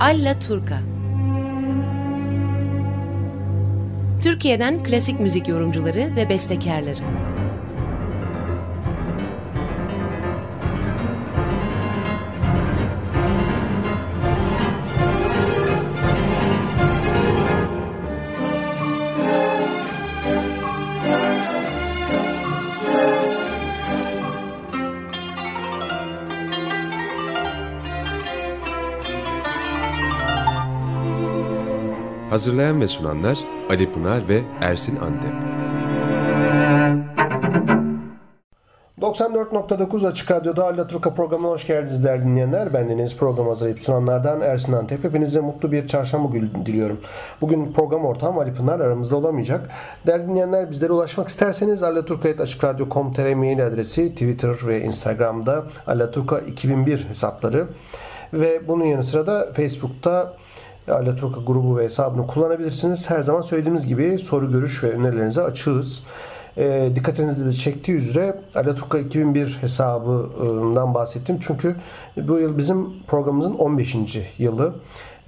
Alla Turca Türkiye'den klasik müzik yorumcuları ve bestekarları. Hazırlayan ve sunanlar Ali Pınar ve Ersin Antep. 94.9 Açık Radyo'da Allaturka programına hoş geldiniz değerli dinleyenler. Ben Deniz program hazırlayıp sunanlardan Ersin Antep. Hepinize mutlu bir çarşamba günü diliyorum. Bugün program ortağım Ali Pınar aramızda olamayacak. Değerli dinleyenler bizlere ulaşmak isterseniz allaturka.açıkradyo.com.tr mail adresi, Twitter ve Instagram'da Allaturka 2001 hesapları ve bunun yanı sıra da Facebook'ta Alaturka grubu ve hesabını kullanabilirsiniz. Her zaman söylediğimiz gibi soru, görüş ve önerilerinize açığız. E, dikkatinizi de çektiği üzere Alaturka 2001 hesabından bahsettim. Çünkü bu yıl bizim programımızın 15. yılı.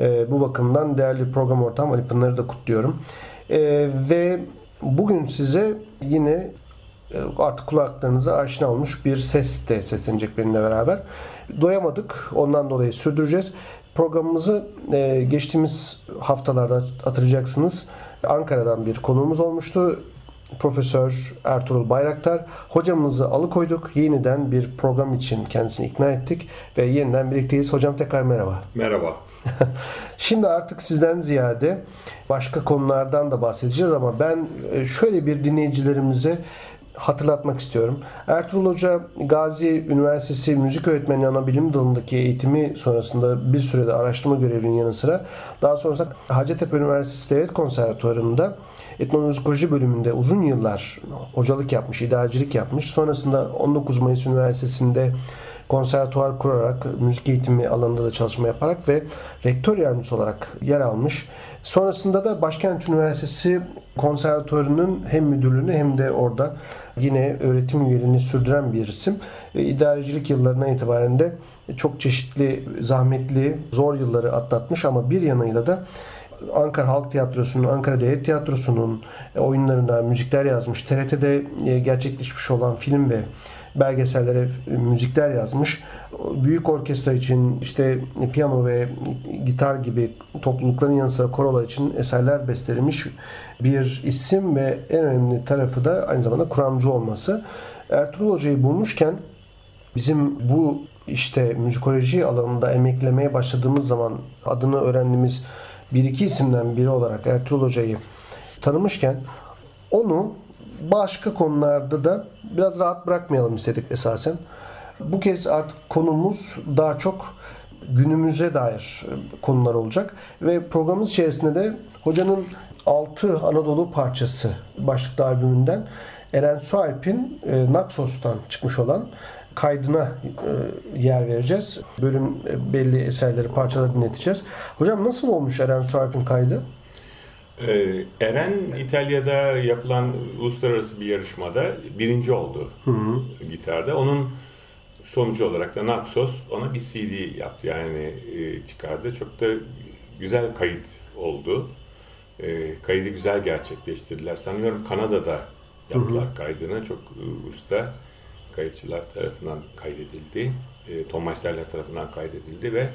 E, bu bakımdan değerli program ortağım Ali Pınar'ı da kutluyorum. E, ve bugün size yine e, artık kulaklarınıza aşina olmuş bir ses de seslenecek benimle beraber. Doyamadık. Ondan dolayı sürdüreceğiz. Programımızı e, geçtiğimiz haftalarda hatırlayacaksınız. Ankara'dan bir konuğumuz olmuştu. Profesör Ertuğrul Bayraktar. Hocamızı alıkoyduk. Yeniden bir program için kendisini ikna ettik ve yeniden birlikteyiz. Hocam tekrar merhaba. Merhaba. Şimdi artık sizden ziyade başka konulardan da bahsedeceğiz ama ben e, şöyle bir dinleyicilerimize hatırlatmak istiyorum. Ertuğrul Hoca Gazi Üniversitesi Müzik Öğretmeni Ana Bilim Dalı'ndaki eğitimi sonrasında bir sürede araştırma görevinin yanı sıra daha sonrasında Hacettepe Üniversitesi Devlet Konservatuvarı'nda etnomüzikoloji bölümünde uzun yıllar hocalık yapmış, idarecilik yapmış. Sonrasında 19 Mayıs Üniversitesi'nde konservatuvar kurarak müzik eğitimi alanında da çalışma yaparak ve rektör yardımcısı olarak yer almış. Sonrasında da Başkent Üniversitesi Konservatuvarı'nın hem müdürlüğünü hem de orada yine öğretim üyeliğini sürdüren bir isim. E, idarecilik yıllarına itibaren de çok çeşitli, zahmetli, zor yılları atlatmış ama bir yanıyla da Ankara Halk Tiyatrosu'nun, Ankara Devlet Tiyatrosu'nun e, oyunlarına müzikler yazmış. TRT'de e, gerçekleşmiş olan film ve belgesellere müzikler yazmış. Büyük orkestra için işte piyano ve gitar gibi toplulukların yanı sıra korolar için eserler bestelemiş bir isim ve en önemli tarafı da aynı zamanda kuramcı olması. Ertuğrul Hoca'yı bulmuşken bizim bu işte müzikoloji alanında emeklemeye başladığımız zaman adını öğrendiğimiz bir iki isimden biri olarak Ertuğrul Hoca'yı tanımışken onu başka konularda da biraz rahat bırakmayalım istedik esasen. Bu kez artık konumuz daha çok günümüze dair konular olacak ve programımız içerisinde de hocanın 6 Anadolu parçası başlıklı albümünden Eren Sualp'in e, Naxos'tan çıkmış olan kaydına e, yer vereceğiz. Bölüm e, belli eserleri, parçaları dinleteceğiz. Hocam nasıl olmuş Eren Sualp'in kaydı? Ee, Eren İtalya'da yapılan uluslararası bir yarışmada birinci oldu hı hı. gitarda. Onun sonucu olarak da Naxos ona bir CD yaptı yani e, çıkardı. Çok da güzel kayıt oldu. E, kaydı güzel gerçekleştirdiler. Sanıyorum Kanada'da yaptılar hı hı. kaydını. Çok e, usta kayıtçılar tarafından kaydedildi. E, Tom Meisterler tarafından kaydedildi ve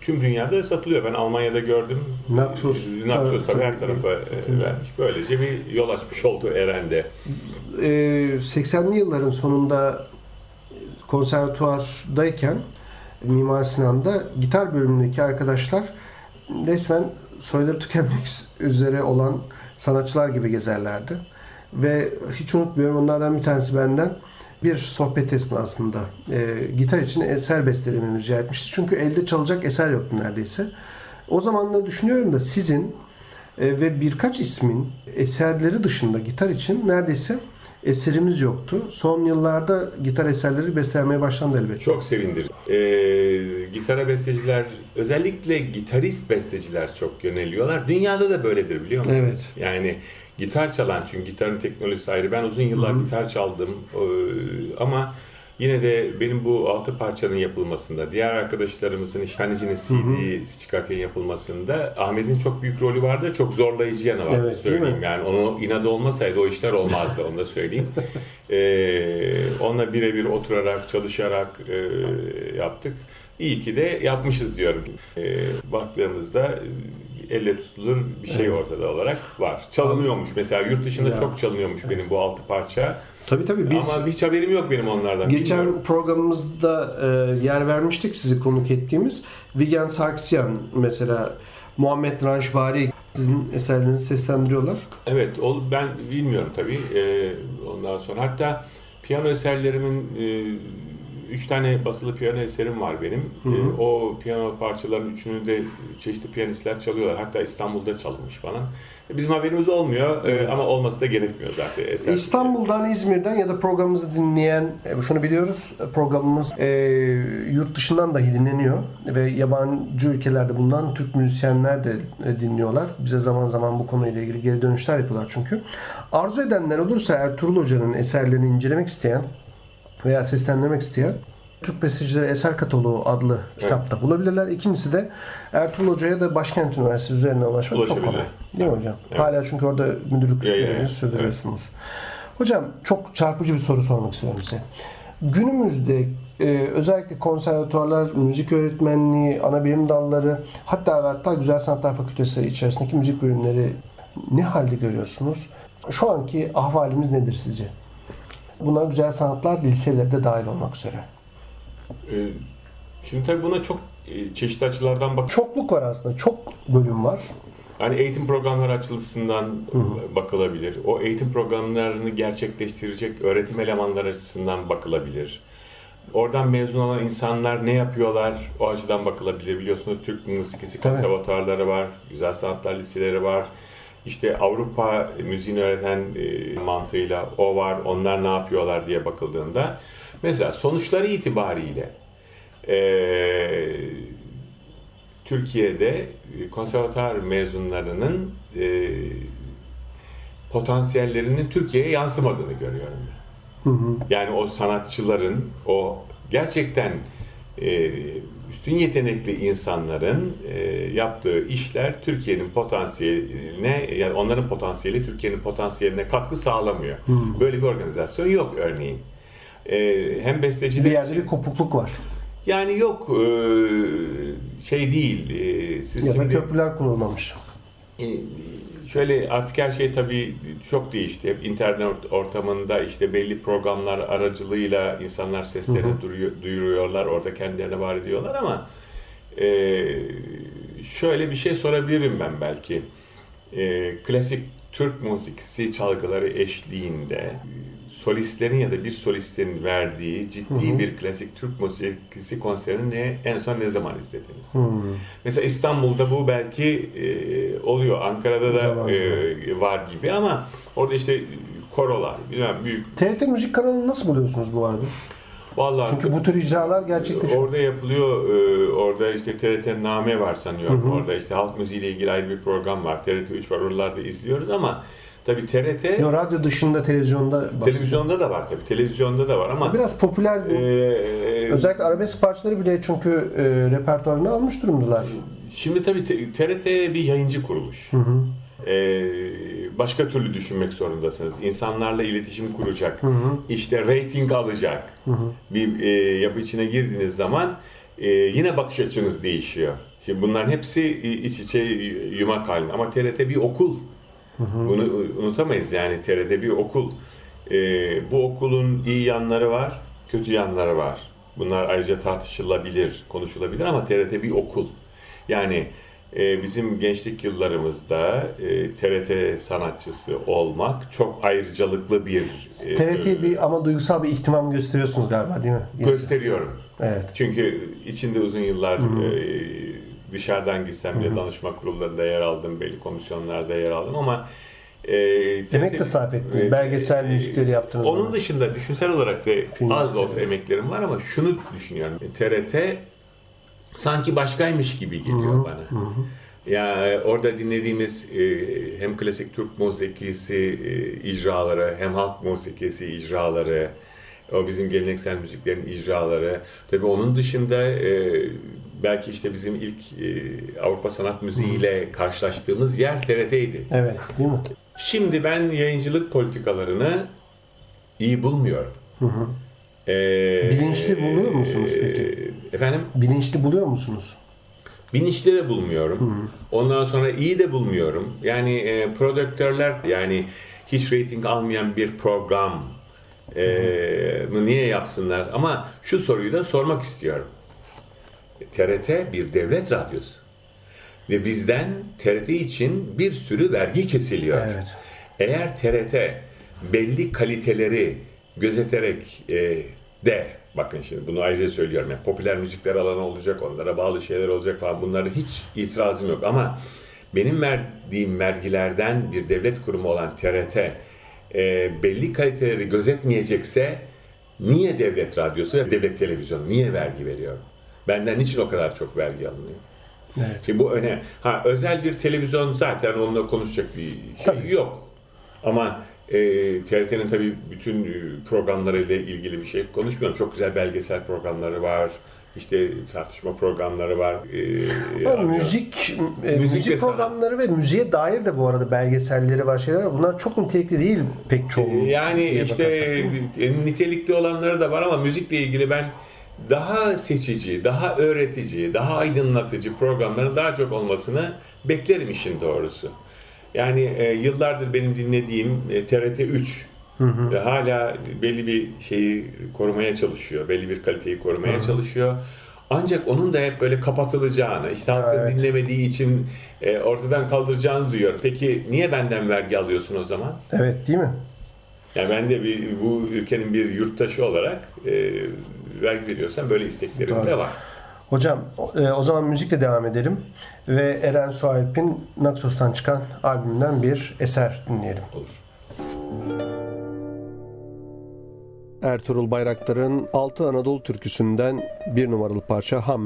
tüm dünyada satılıyor. Ben Almanya'da gördüm. Naxos. Naxos tabii her tarafa e, vermiş. Böylece bir yol açmış oldu Eren'de. 80'li yılların sonunda konservatuvardayken Mimar Sinan'da gitar bölümündeki arkadaşlar resmen soyları tükenmek üzere olan sanatçılar gibi gezerlerdi. Ve hiç unutmuyorum onlardan bir tanesi benden bir sohbet esnasında e, gitar için eser bestelememi rica etmişti. Çünkü elde çalacak eser yoktu neredeyse. O zamanları düşünüyorum da sizin e, ve birkaç ismin eserleri dışında gitar için neredeyse eserimiz yoktu. Son yıllarda gitar eserleri bestelemeye başlandı elbette. Çok sevindir. Ee, gitara besteciler, özellikle gitarist besteciler çok yöneliyorlar. Dünyada da böyledir biliyor musunuz? Evet. Yani gitar çalan çünkü gitarın teknolojisi ayrı. Ben uzun yıllar Hı. gitar çaldım ee, ama Yine de benim bu altı parçanın yapılmasında, diğer arkadaşlarımızın işte Taneci'nin CD çıkarken yapılmasında Ahmet'in çok büyük rolü vardı. Çok zorlayıcı yanı vardı Evet, söyleyeyim. Yani onu inadı olmasaydı o işler olmazdı onu da söyleyeyim. ee, onunla birebir oturarak, çalışarak e, yaptık. İyi ki de yapmışız diyorum. Ee, baktığımızda elle tutulur bir şey ortada olarak var. Çalınıyormuş mesela yurt dışında Ya. çok çalınıyormuş benim bu altı parça. Tabii tabii biz Ama hiç haberim yok benim onlardan. geçen bilmiyorum. programımızda e, yer vermiştik sizi konuk ettiğimiz Vigen Sarkisyan mesela Muhammed Ranjbari sizin eserlerinizi seslendiriyorlar. Evet, o, ben bilmiyorum tabii. Ee, ondan sonra hatta piyano eserlerimin e, üç tane basılı piyano eserim var benim. Ee, o piyano parçaların üçünü de çeşitli piyanistler çalıyorlar. Hatta İstanbul'da çalınmış falan. Bizim haberimiz olmuyor e, ama olması da gerekmiyor zaten eser. İstanbul'dan, İzmir'den ya da programımızı dinleyen, e, şunu biliyoruz, programımız e, yurt dışından dahi dinleniyor ve yabancı ülkelerde bulunan Türk müzisyenler de e, dinliyorlar. Bize zaman zaman bu konuyla ilgili geri dönüşler yapıyorlar çünkü. Arzu edenler olursa Ertuğrul Hoca'nın eserlerini incelemek isteyen veya seslendirmek isteyen Türk Bestecileri Eser Kataloğu adlı kitapta bulabilirler. İkincisi de Ertuğrul Hoca'ya da Başkent Üniversitesi üzerinden ulaşmak çok kolay. Değil mi hocam? Evet. Hala çünkü orada müdürlük Ya, ya, ya. görevinizi sürdürüyorsunuz. Hocam çok çarpıcı bir soru sormak istiyorum size. Günümüzde e, özellikle konservatuarlar, müzik öğretmenliği, ana bilim dalları hatta ve hatta Güzel Sanatlar Fakültesi içerisindeki müzik bölümleri ne halde görüyorsunuz? Şu anki ahvalimiz nedir sizce? Buna güzel sanatlar liseleri de dahil olmak üzere. Ee, şimdi tabii buna çok e, çeşitli açılardan bak. Çokluk var aslında. Çok bölüm var. Yani eğitim programları açısından bakılabilir. O eğitim programlarını gerçekleştirecek öğretim elemanları açısından bakılabilir. Oradan mezun olan insanlar ne yapıyorlar? O açıdan bakılabilir. Biliyorsunuz Türk Müzikisi konservatuarları var, güzel sanatlar liseleri var. İşte Avrupa müziğini öğreten e, mantığıyla o var, onlar ne yapıyorlar diye bakıldığında. Mesela sonuçları itibariyle e, Türkiye'de konservatuar mezunlarının e, potansiyellerinin Türkiye'ye yansımadığını görüyorum ben. Yani o sanatçıların, o gerçekten e, üstün yetenekli insanların e, yaptığı işler Türkiye'nin potansiyeline, yani onların potansiyeli Türkiye'nin potansiyeline katkı sağlamıyor. Böyle bir organizasyon yok örneğin. E, hem besteciler Bir yerde bir kopukluk var. yani yok e, şey değil. e, Siz Ya da şimdi köprüler kurulmamış. e, şöyle artık her şey tabii çok değişti. Hep internet ortamında işte belli programlar aracılığıyla insanlar seslerini duyuruyorlar. Orada kendilerine var ediyorlar ama e, şöyle bir şey sorabilirim ben belki. E, klasik Türk müzikisi çalgıları eşliğinde solistlerin ya da bir solistin verdiği ciddi bir klasik Türk müzikisi konserini ne, en son ne zaman izlediniz? Mesela İstanbul'da bu belki e, oluyor. Ankara'da da Zaman e, var gibi ama orada işte korolar, bilmem büyük. TRT Müzik kanalını nasıl buluyorsunuz bu arada? Vallahi Çünkü bu tür icralar gerçekleşiyor. Orada yapılıyor. e, Orada işte TRT Name var sanıyorum. Orada işte halk müziğiyle ilgili ayrı bir program var. TRT 3 var. Oralarda izliyoruz ama tabii TRT Yo, radyo dışında televizyonda televizyonda da var tabii. Televizyonda da var ama Biraz popüler bu. e, Özellikle arabesk parçaları bile çünkü e, repertuarına almış durumdalar. Şimdi tabii TRT bir yayıncı kuruluş. Ee, başka türlü düşünmek zorundasınız. İnsanlarla iletişim kuracak. İşte rating alacak. Bir e, yapı içine girdiğiniz zaman e, yine bakış açınız değişiyor. Şimdi bunların hepsi e, iç içe yumak halinde. Ama TRT bir okul. Bunu unutamayız yani TRT bir okul. Ee, bu okulun iyi yanları var, kötü yanları var. Bunlar ayrıca tartışılabilir, konuşulabilir ama TRT bir okul. Yani e, bizim gençlik yıllarımızda e, TRT sanatçısı olmak çok ayrıcalıklı bir e, TRT bir ama duygusal bir ihtimam gösteriyorsunuz galiba değil mi? gösteriyorum. Evet. Çünkü içinde uzun yıllar e, dışarıdan gitsem bile danışma kurullarında yer aldım, belli komisyonlarda yer aldım ama e, Emek de sarf ettiniz. e, Belgesel müzikleri yaptınız. Onun bana. dışında düşünsel olarak da Film az da olsa emeklerim var ama şunu düşünüyorum. TRT sanki başkaymış gibi geliyor bana. Ya e, orada dinlediğimiz e, hem klasik Türk musikisi e, icraları hem halk musikisi icraları O bizim geleneksel müziklerin icraları. Tabii onun dışında e, belki işte bizim ilk e, Avrupa sanat müziği ile karşılaştığımız yer TRT'ydi. Evet, değil mi? Şimdi ben yayıncılık politikalarını iyi bulmuyorum. Ee, Bilinçli buluyor musunuz peki? e, Efendim? Bilinçli buluyor musunuz? Bilinçli de bulmuyorum. Ondan sonra iyi de bulmuyorum. Yani e, prodüktörler yani hiç reyting almayan bir program e, mı niye yapsınlar? Ama şu soruyu da sormak istiyorum. TRT bir devlet radyosu. Ve bizden TRT için bir sürü vergi kesiliyor. Evet. Eğer TRT belli kaliteleri gözeterek e, de bakın şimdi bunu ayrıca söylüyorum. Yani popüler müzikler alanı olacak, onlara bağlı şeyler olacak falan bunlara hiç itirazım yok ama benim verdiğim vergilerden bir devlet kurumu olan TRT e, belli kaliteleri gözetmeyecekse niye devlet radyosu ve devlet televizyonu niye vergi veriyor? Benden niçin o kadar çok vergi alınıyor? Evet. Şimdi bu öne ha özel bir televizyon zaten onunla konuşacak bir şey Tabii. yok. Ama e, TRT'nin tabii bütün e, programlarıyla ilgili bir şey konuşmuyorum. Çok güzel belgesel programları var. İşte tartışma programları var. E, Ha, müzik, e, Müzik müzik, ve sanat. programları ve müziğe dair de bu arada belgeselleri var şeyler var. Bunlar çok nitelikli değil pek çoğu. Yani diye işte bakarsak. e, nitelikli olanları da var ama müzikle ilgili ben daha seçici, daha öğretici, daha aydınlatıcı programların daha çok olmasını beklerim işin doğrusu. Yani e, yıllardır benim dinlediğim e, TRT 3 ve hala belli bir şeyi korumaya çalışıyor, belli bir kaliteyi korumaya çalışıyor. Ancak onun da hep böyle kapatılacağını, işte halkın Evet. dinlemediği için e, ortadan kaldıracağını duyuyor. Peki niye benden vergi alıyorsun o zaman? Evet değil mi? Yani ben de bir, bu ülkenin bir yurttaşı olarak e, vergi veriyorsam böyle isteklerim Doğru. de var. Hocam e, o zaman müzikle devam edelim ve Eren Sualp'in Naxos'tan çıkan albümünden bir eser dinleyelim. Olur. Ertuğrul Bayraktar'ın Altı Anadolu türküsünden bir numaralı parça Ham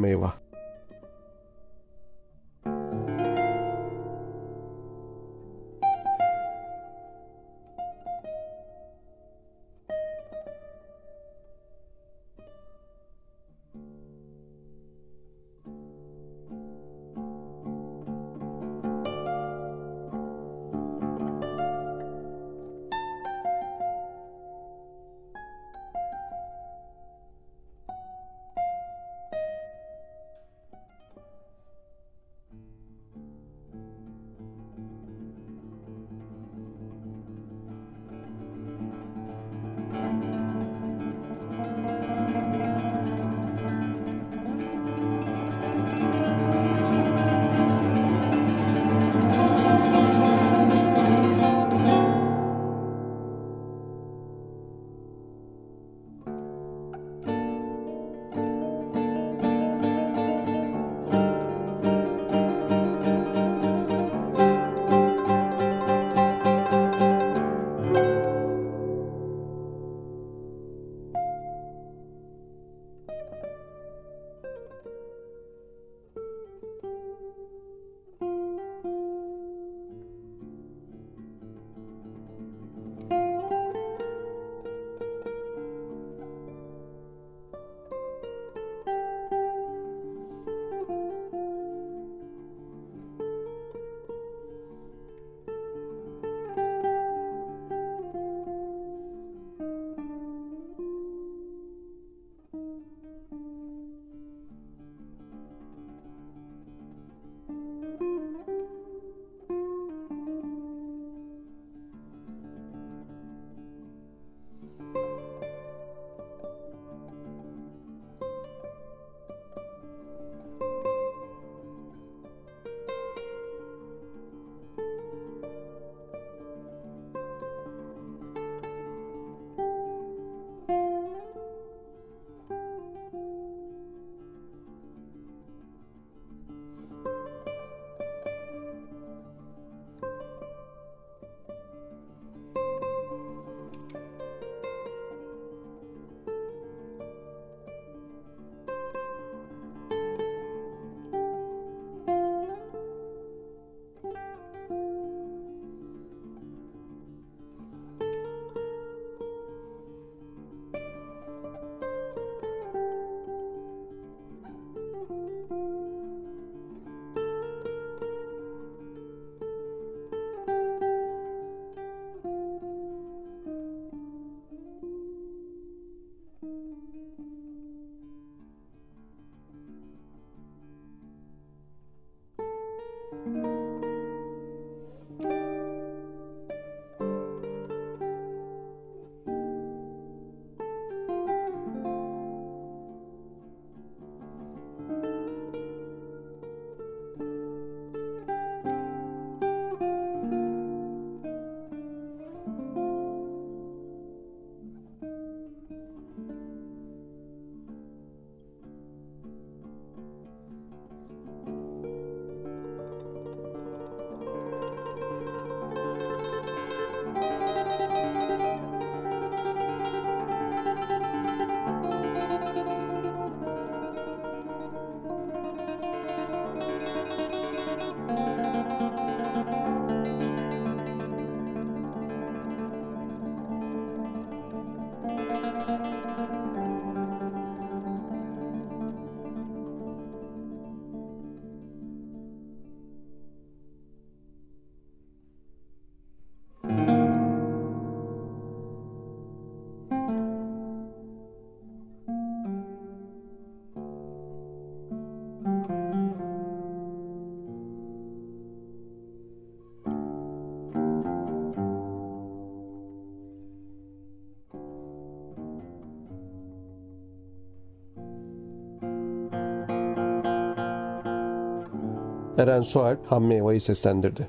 Eren Sualp Ham Meyva'yı seslendirdi.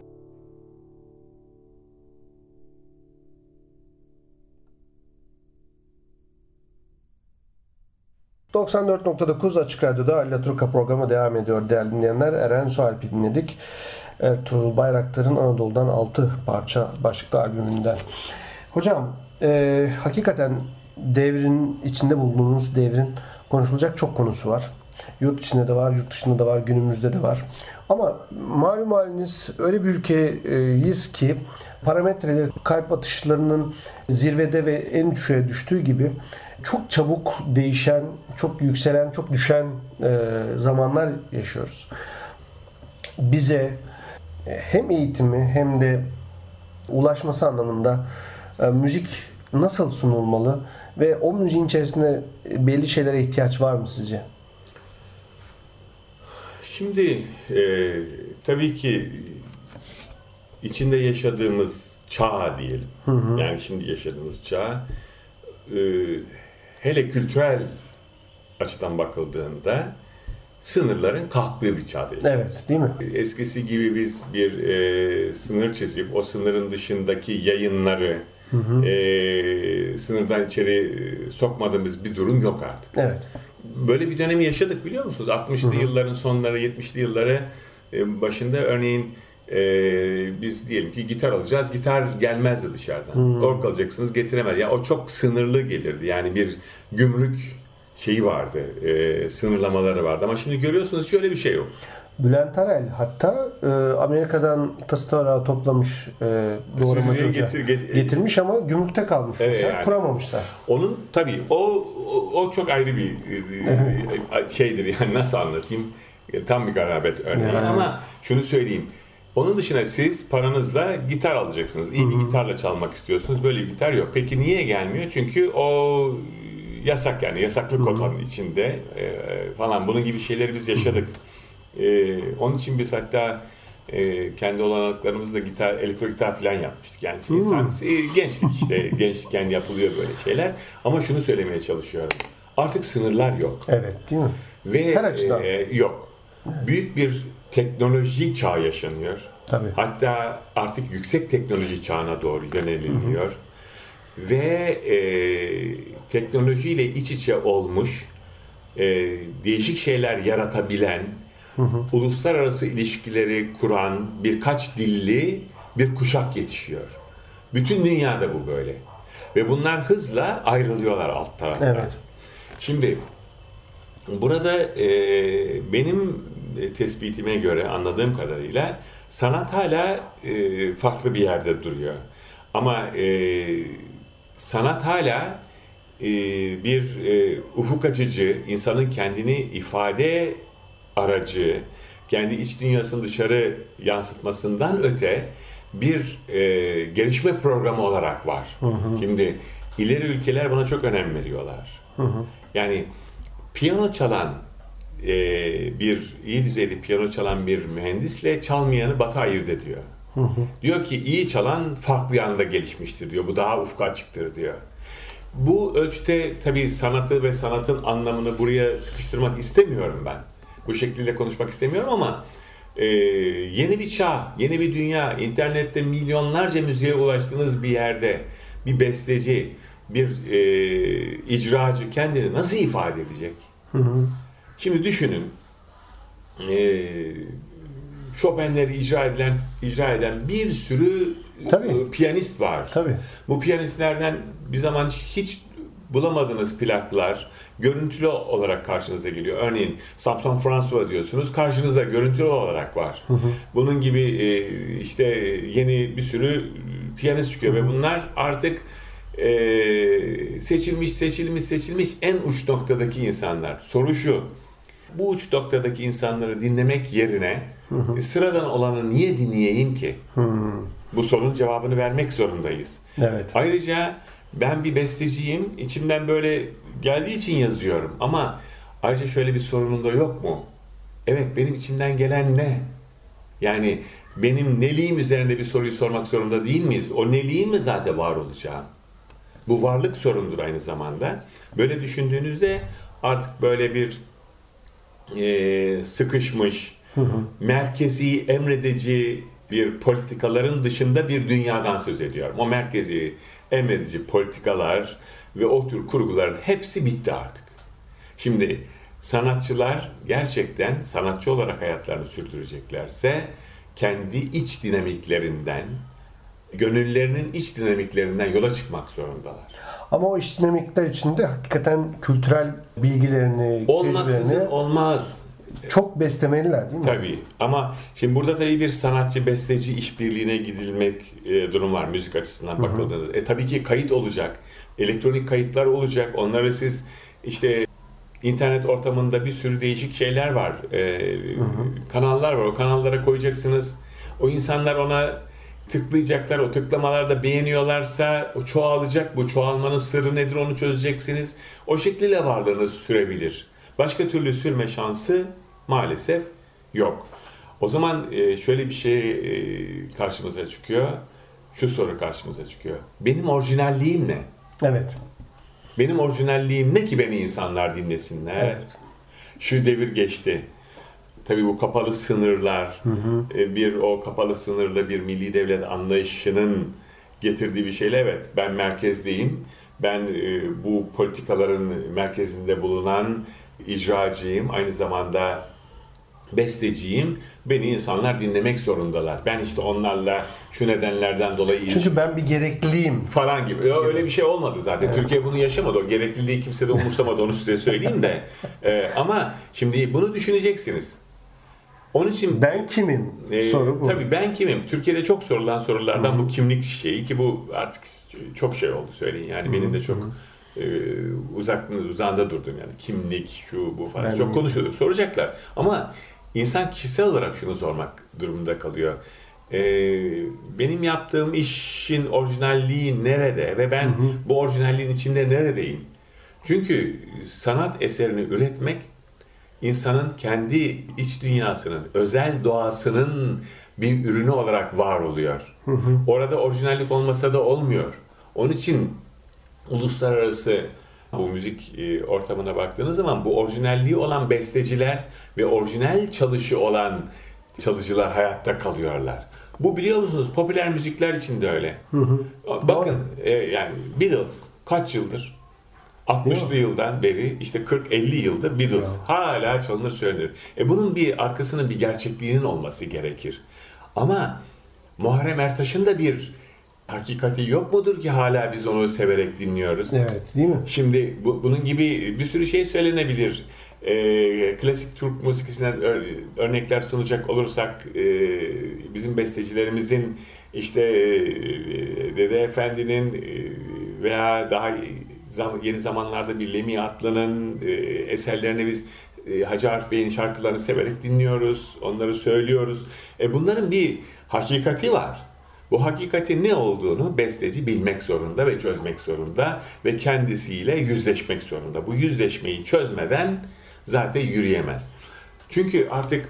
94.9 Açık Radyo'da Ali Turka programı devam ediyor değerli dinleyenler. Eren Sualp'i dinledik. Ertuğrul Bayraktar'ın Anadolu'dan 6 parça başlıklı albümünden. Hocam e, hakikaten devrin içinde bulunduğumuz devrin konuşulacak çok konusu var. Yurt içinde de var, yurt dışında da var, günümüzde de var. Ama malum haliniz öyle bir ülkeyiz ki parametreleri kalp atışlarının zirvede ve en düşüğe düştüğü gibi çok çabuk değişen, çok yükselen, çok düşen e, zamanlar yaşıyoruz. Bize hem eğitimi hem de ulaşması anlamında e, müzik nasıl sunulmalı ve o müziğin içerisinde belli şeylere ihtiyaç var mı sizce? Şimdi e, tabii ki içinde yaşadığımız çağ diyelim. Hı hı. Yani şimdi yaşadığımız çağ e, hele kültürel açıdan bakıldığında sınırların kalktığı bir çağ değil. Evet, değil mi? Eskisi gibi biz bir e, sınır çizip o sınırın dışındaki yayınları hı hı. E, sınırdan içeri sokmadığımız bir durum yok artık. Evet. Böyle bir dönemi yaşadık biliyor musunuz? 60'lı yılların sonları, 70'li yılları e, başında örneğin e, biz diyelim ki gitar alacağız. Gitar gelmezdi dışarıdan. Hmm. Ork alacaksınız getiremez. Ya yani o çok sınırlı gelirdi. Yani bir gümrük şeyi vardı. E, sınırlamaları vardı. Ama şimdi görüyorsunuz şöyle bir şey yok. Bülent Arel hatta e, Amerika'dan tası toplamış e, doğramacı getir, getir, getirmiş ama gümrükte kalmış. Evet, yani. Kuramamışlar. Onun tabii o, o, çok ayrı bir evet. şeydir yani nasıl anlatayım tam bir garabet örneği yani. ama şunu söyleyeyim onun dışında siz paranızla gitar alacaksınız. İyi bir gitarla çalmak istiyorsunuz. Böyle bir gitar yok. Peki niye gelmiyor? Çünkü o yasak yani yasaklı kotanın içinde e, falan bunun gibi şeyleri biz yaşadık. E, onun için biz hatta e, kendi olanaklarımızla gitar, elektro gitar falan yapmıştık. Yani hmm. insan, e, gençlik işte, gençlikken yapılıyor böyle şeyler. Ama şunu söylemeye çalışıyorum. Artık sınırlar yok. Evet, değil mi? Ve Her açıdan. E, yok. Büyük bir teknoloji çağı yaşanıyor. Tabii. Hatta artık yüksek teknoloji çağına doğru yöneliliyor. Hı hı. Ve e, teknolojiyle iç içe olmuş, e, değişik şeyler yaratabilen, hı hı. uluslararası ilişkileri kuran birkaç dilli bir kuşak yetişiyor. Bütün dünyada bu böyle. Ve bunlar hızla ayrılıyorlar alt tarafta. Evet. Şimdi burada e, benim e, tespitime göre anladığım kadarıyla sanat hala e, farklı bir yerde duruyor. Ama e, sanat hala e, bir e, ufuk açıcı, insanın kendini ifade aracı, kendi iç dünyasını dışarı yansıtmasından öte bir e, gelişme programı olarak var. Hı hı. Şimdi ileri ülkeler buna çok önem veriyorlar. Hı hı. Yani piyano çalan e, bir iyi düzeyde piyano çalan bir mühendisle çalmayanı batı ayırt ediyor. Hı hı. Diyor ki iyi çalan farklı bir anda gelişmiştir diyor. Bu daha ufka açıktır diyor. Bu ölçüde tabii sanatı ve sanatın anlamını buraya sıkıştırmak istemiyorum ben. Bu şekilde konuşmak istemiyorum ama e, yeni bir çağ, yeni bir dünya, internette milyonlarca müziğe ulaştığınız bir yerde bir besteci, bir e, icracı kendini nasıl ifade edecek? Hı hı. Şimdi düşünün e, Chopin'leri icra edilen icra eden bir sürü Tabii. E, piyanist var. Tabii. Bu piyanistlerden bir zaman hiç bulamadığınız plaklar görüntülü olarak karşınıza geliyor. Örneğin Samson François diyorsunuz karşınızda görüntülü olarak var. Hı hı. Bunun gibi e, işte yeni bir sürü piyanist çıkıyor hı hı. ve bunlar artık e, seçilmiş seçilmiş seçilmiş en uç noktadaki insanlar. Soru şu bu uç noktadaki insanları dinlemek yerine hı hı. sıradan olanı niye dinleyeyim ki? Hı. Bu sorunun cevabını vermek zorundayız. Evet. Ayrıca ben bir besteciyim. İçimden böyle geldiği için yazıyorum. Ama ayrıca şöyle bir sorunun da yok mu? Evet benim içimden gelen ne? Yani benim neliğim üzerinde bir soruyu sormak zorunda değil miyiz? O neliğin mi zaten var olacağım? Bu varlık sorundur aynı zamanda. Böyle düşündüğünüzde artık böyle bir e, sıkışmış, Merkezi, emredici bir politikaların dışında bir dünyadan söz ediyorum. O merkezi, emredici politikalar ve o tür kurguların hepsi bitti artık. Şimdi sanatçılar gerçekten sanatçı olarak hayatlarını sürdüreceklerse kendi iç dinamiklerinden, gönüllerinin iç dinamiklerinden yola çıkmak zorundalar. Ama o iç dinamikler içinde hakikaten kültürel bilgilerini, Olmaksızın olmaz. Çok beslemeliler değil mi? Tabii ama şimdi burada tabii bir sanatçı besteci işbirliğine gidilmek e, durum var müzik açısından bakıldığında. E, tabii ki kayıt olacak. Elektronik kayıtlar olacak. Onları siz işte internet ortamında bir sürü değişik şeyler var. E, Kanallar var. O kanallara koyacaksınız. O insanlar ona tıklayacaklar. O tıklamalarda beğeniyorlarsa o çoğalacak. Bu çoğalmanın sırrı nedir onu çözeceksiniz. O şekliyle varlığınız sürebilir. Başka türlü sürme şansı maalesef yok. O zaman e, şöyle bir şey e, karşımıza çıkıyor. Şu soru karşımıza çıkıyor. Benim orijinalliğim ne? Evet. Benim orijinalliğim ne ki beni insanlar dinlesinler? Evet. Şu devir geçti. Tabii bu kapalı sınırlar, e, bir o kapalı sınırlı bir milli devlet anlayışının getirdiği bir şeyle evet ben merkezdeyim. Ben e, bu politikaların merkezinde bulunan icracıyım. Aynı zamanda besteciyim. Beni insanlar dinlemek zorundalar. Ben işte onlarla şu nedenlerden dolayı Çünkü ben bir gerekliyim. falan gibi. Ya Öyle bir şey olmadı zaten. Türkiye bunu yaşamadı. O gerekliliği kimse de umursamadı. Onu size söyleyeyim de. Ee, ama şimdi bunu düşüneceksiniz. Onun için Ben kimim? e, Soru bu. tabii ben kimim? Türkiye'de çok sorulan sorulardan bu kimlik şeyi ki bu artık çok şey oldu söyleyin. Yani benim de çok e, uzak uzağında durdum yani kimlik şu bu falan Ben- çok konuşuyorduk. Soracaklar. Ama insan kişisel olarak şunu sormak durumunda kalıyor. E, benim yaptığım işin orijinalliği nerede ve ben bu orijinalliğin içinde neredeyim? Çünkü sanat eserini üretmek insanın kendi iç dünyasının, özel doğasının bir ürünü olarak var oluyor. Orada orijinallik olmasa da olmuyor. Onun için uluslararası bu müzik e, ortamına baktığınız zaman bu orijinalliği olan besteciler ve orijinal çalışı olan çalıcılar hayatta kalıyorlar. Bu biliyor musunuz popüler müzikler için de öyle. Bakın e, yani Beatles kaç yıldır 60'lı yıldan beri işte 40-50 yıldır Beatles hala çalınır söylenir. E bunun bir arkasının bir gerçekliğinin olması gerekir. Ama Muharrem Ertaş'ın da bir hakikati yok mudur ki hala biz onu severek dinliyoruz? Evet, değil mi? Şimdi bu, bunun gibi bir sürü şey söylenebilir. Ee, klasik Türk musikisinden ör- örnekler sunacak olursak e, bizim bestecilerimizin işte e, Dede Efendi'nin e, veya daha zam- yeni zamanlarda bir Lemi Atlı'nın e, eserlerini biz e, Hacı Arif Bey'in şarkılarını severek dinliyoruz, onları söylüyoruz. E, bunların bir hakikati var. Bu hakikatin ne olduğunu besteci bilmek zorunda ve çözmek zorunda ve kendisiyle yüzleşmek zorunda. Bu yüzleşmeyi çözmeden zaten yürüyemez. Çünkü artık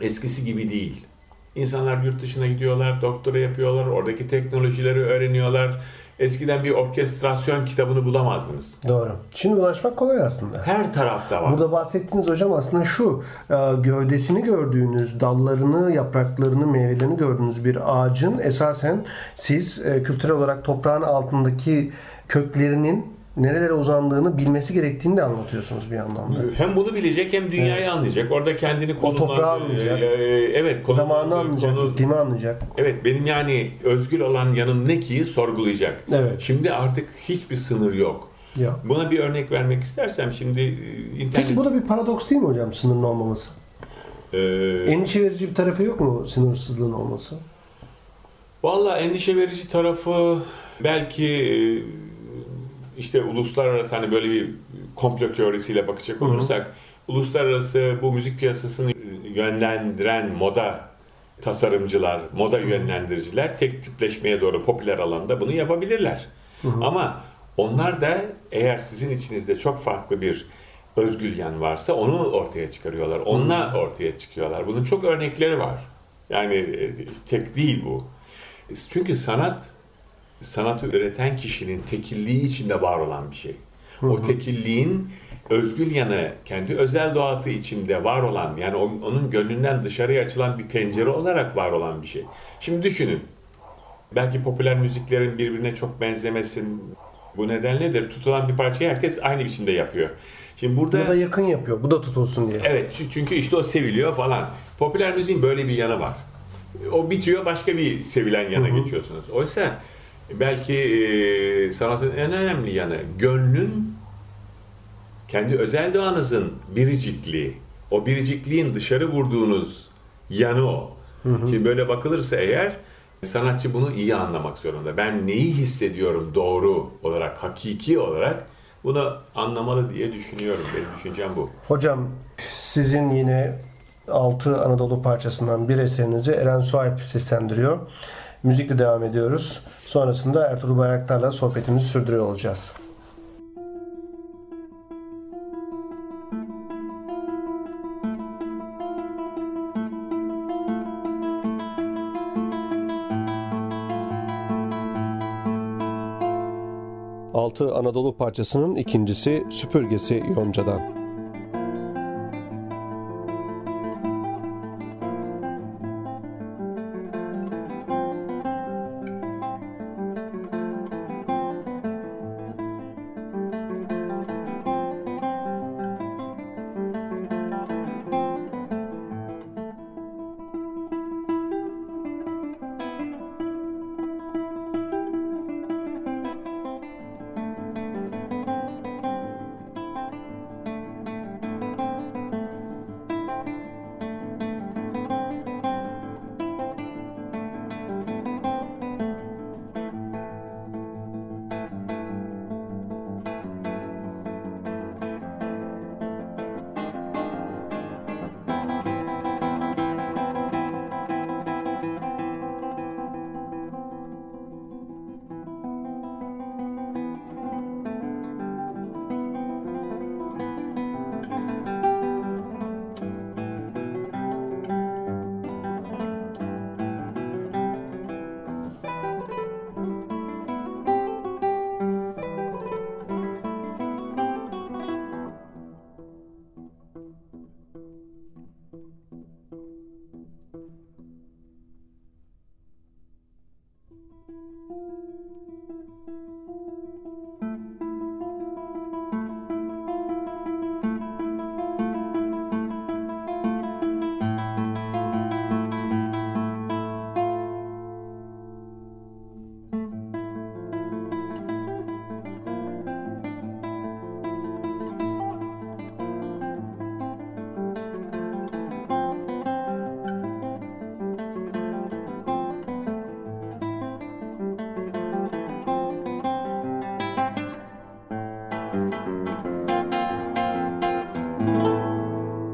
eskisi gibi değil. İnsanlar yurt dışına gidiyorlar, doktora yapıyorlar, oradaki teknolojileri öğreniyorlar. Eskiden bir orkestrasyon kitabını bulamazdınız. Doğru. Şimdi ulaşmak kolay aslında. Her tarafta var. Burada bahsettiğiniz hocam aslında şu e, gövdesini gördüğünüz, dallarını, yapraklarını, meyvelerini gördüğünüz bir ağacın esasen siz e, kültürel olarak toprağın altındaki köklerinin nerelere uzandığını bilmesi gerektiğini de anlatıyorsunuz bir anlamda. Hem bunu bilecek hem dünyayı anlayacak. Orada kendini konumlandı. toprağı anlayacak. Ee, Evet, konumlandı, Zamanı anlayacak, konu- iklimi anlayacak. Evet benim yani özgür olan yanım ne ki sorgulayacak. Evet. Şimdi artık hiçbir sınır yok. Ya. Buna bir örnek vermek istersem şimdi e, internet... Peki bu da bir paradoks değil mi hocam sınırın olmaması? Ee, Endişe verici bir tarafı yok mu sınırsızlığın olması? Valla endişe verici tarafı belki e, işte uluslararası hani böyle bir komplo teorisiyle bakacak olursak uluslararası bu müzik piyasasını yönlendiren moda tasarımcılar, moda yönlendiriciler tek tipleşmeye doğru popüler alanda bunu yapabilirler. Ama onlar da eğer sizin içinizde çok farklı bir özgül yan varsa onu ortaya çıkarıyorlar. Onunla ortaya çıkıyorlar. Bunun çok örnekleri var. Yani e, tek değil bu. Çünkü sanat sanatı üreten kişinin tekilliği içinde var olan bir şey. O tekilliğin özgül yanı, kendi özel doğası içinde var olan, yani onun gönlünden dışarıya açılan bir pencere olarak var olan bir şey. Şimdi düşünün, belki popüler müziklerin birbirine çok benzemesin, bu nedenledir. Tutulan bir parçayı herkes aynı biçimde yapıyor. Şimdi burada bu da yakın yapıyor. Bu da tutulsun diye. Evet çünkü işte o seviliyor falan. Popüler müziğin böyle bir yanı var. O bitiyor başka bir sevilen yana Hı-hı. geçiyorsunuz. Oysa belki e, sanatın en önemli yanı gönlün kendi özel doğanızın biricikliği. O biricikliğin dışarı vurduğunuz yanı o. Hı hı. Şimdi böyle bakılırsa eğer sanatçı bunu iyi anlamak zorunda. Ben neyi hissediyorum doğru olarak, hakiki olarak bunu anlamalı diye düşünüyorum. Benim düşüncem bu. Hocam sizin yine altı Anadolu parçasından bir eserinizi Eren Suayip seslendiriyor. Müzikle devam ediyoruz. Sonrasında Ertuğrul Bayraktar'la sohbetimizi sürdürüyor olacağız. 6 Anadolu parçasının ikincisi Süpürgesi Yonca'dan.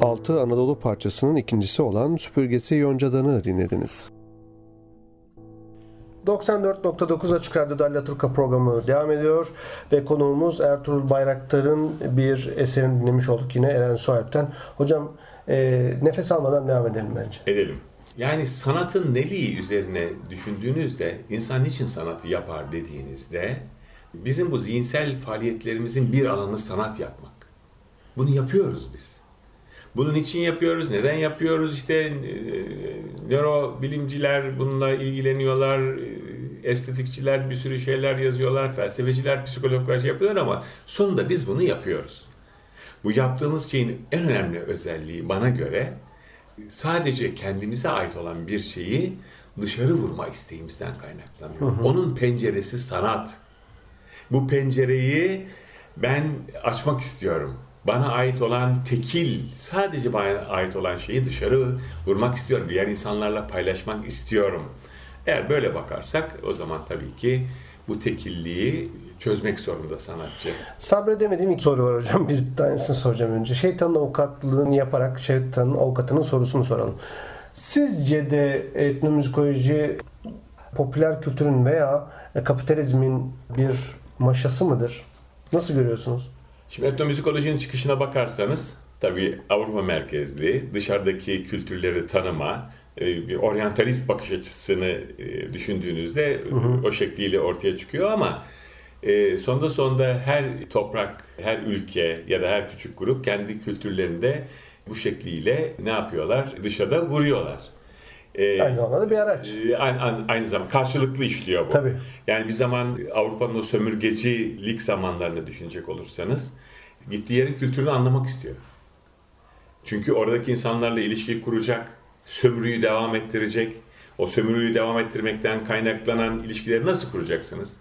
6 Anadolu parçasının ikincisi olan Süpürgesi Yonca'dan'ı dinlediniz. 94.9 Açık Radyo'da Alaturka programı devam ediyor ve konuğumuz Ertuğrul Bayraktar'ın bir eserini dinlemiş olduk yine Eren Sualp'ten. Hocam e, nefes almadan devam edelim bence. Edelim. Yani sanatın neliği üzerine düşündüğünüzde insan niçin sanatı yapar dediğinizde bizim bu zihinsel faaliyetlerimizin bir alanı sanat yapmak. Bunu yapıyoruz biz. Bunun için yapıyoruz, neden yapıyoruz? İşte e, nörobilimciler bununla ilgileniyorlar, e, estetikçiler bir sürü şeyler yazıyorlar, felsefeciler, psikologlar şey yapıyorlar ama sonunda biz bunu yapıyoruz. Bu yaptığımız şeyin en önemli özelliği bana göre sadece kendimize ait olan bir şeyi dışarı vurma isteğimizden kaynaklanıyor. Hı hı. Onun penceresi sanat. Bu pencereyi ben açmak istiyorum bana ait olan tekil, sadece bana ait olan şeyi dışarı vurmak istiyorum. Diğer insanlarla paylaşmak istiyorum. Eğer böyle bakarsak o zaman tabii ki bu tekilliği çözmek zorunda sanatçı. Sabredemediğim ilk soru var hocam. Bir tanesini soracağım önce. Şeytanın avukatlığını yaparak şeytanın avukatının sorusunu soralım. Sizce de etnomüzikoloji popüler kültürün veya kapitalizmin bir maşası mıdır? Nasıl görüyorsunuz? Şimdi etnomüzikolojinin çıkışına bakarsanız tabii Avrupa merkezli, dışarıdaki kültürleri tanıma, e, bir oryantalist bakış açısını e, düşündüğünüzde hı hı. o şekliyle ortaya çıkıyor ama e, sonunda sonunda her toprak, her ülke ya da her küçük grup kendi kültürlerinde bu şekliyle ne yapıyorlar? Dışarıda vuruyorlar. E, aynı zamanda bir araç. E, aynı, aynı, aynı zamanda karşılıklı işliyor bu. Tabii. Yani bir zaman Avrupa'nın o sömürgecilik zamanlarını düşünecek olursanız gittiği yerin kültürünü anlamak istiyor. Çünkü oradaki insanlarla ilişki kuracak, sömürüyü devam ettirecek. O sömürüyü devam ettirmekten kaynaklanan ilişkileri nasıl kuracaksınız?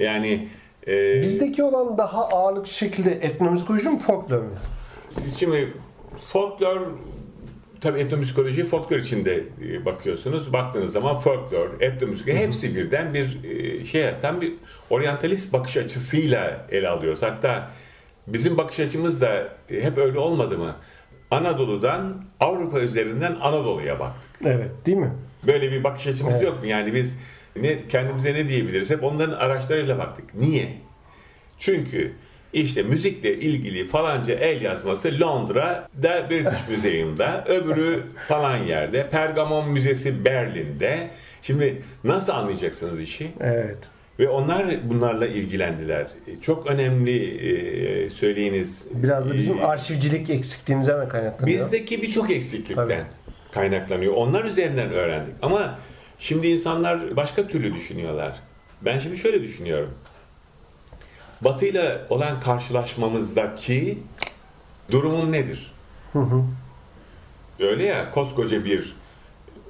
Yani e, bizdeki olan daha ağırlıklı şekilde etnomüzikoloji mi folklor mu? Şimdi folklor tabii etnomüzikoloji folklor içinde e, bakıyorsunuz. Baktığınız zaman folklor, etnomüzikoloji hepsi birden bir e, şey tam bir oryantalist bakış açısıyla ele alıyoruz. Hatta bizim bakış açımız da e, hep öyle olmadı mı? Anadolu'dan Avrupa üzerinden Anadolu'ya baktık. Evet, değil mi? Böyle bir bakış açımız evet. yok mu? Yani biz ne kendimize ne diyebiliriz? Hep onların araçlarıyla baktık. Niye? Çünkü işte müzikle ilgili falanca el yazması Londra'da British Museum'da, öbürü falan yerde, Pergamon Müzesi Berlin'de. Şimdi nasıl anlayacaksınız işi? Evet. Ve onlar bunlarla ilgilendiler. E, çok önemli e, söyleyiniz. Biraz da bizim e, arşivcilik eksikliğimizden de kaynaklanıyor. Bizdeki birçok eksiklikten Tabii. kaynaklanıyor. Onlar üzerinden öğrendik. Ama şimdi insanlar başka türlü düşünüyorlar. Ben şimdi şöyle düşünüyorum. Batı ile olan karşılaşmamızdaki durumun nedir? Hı hı. Öyle ya koskoca bir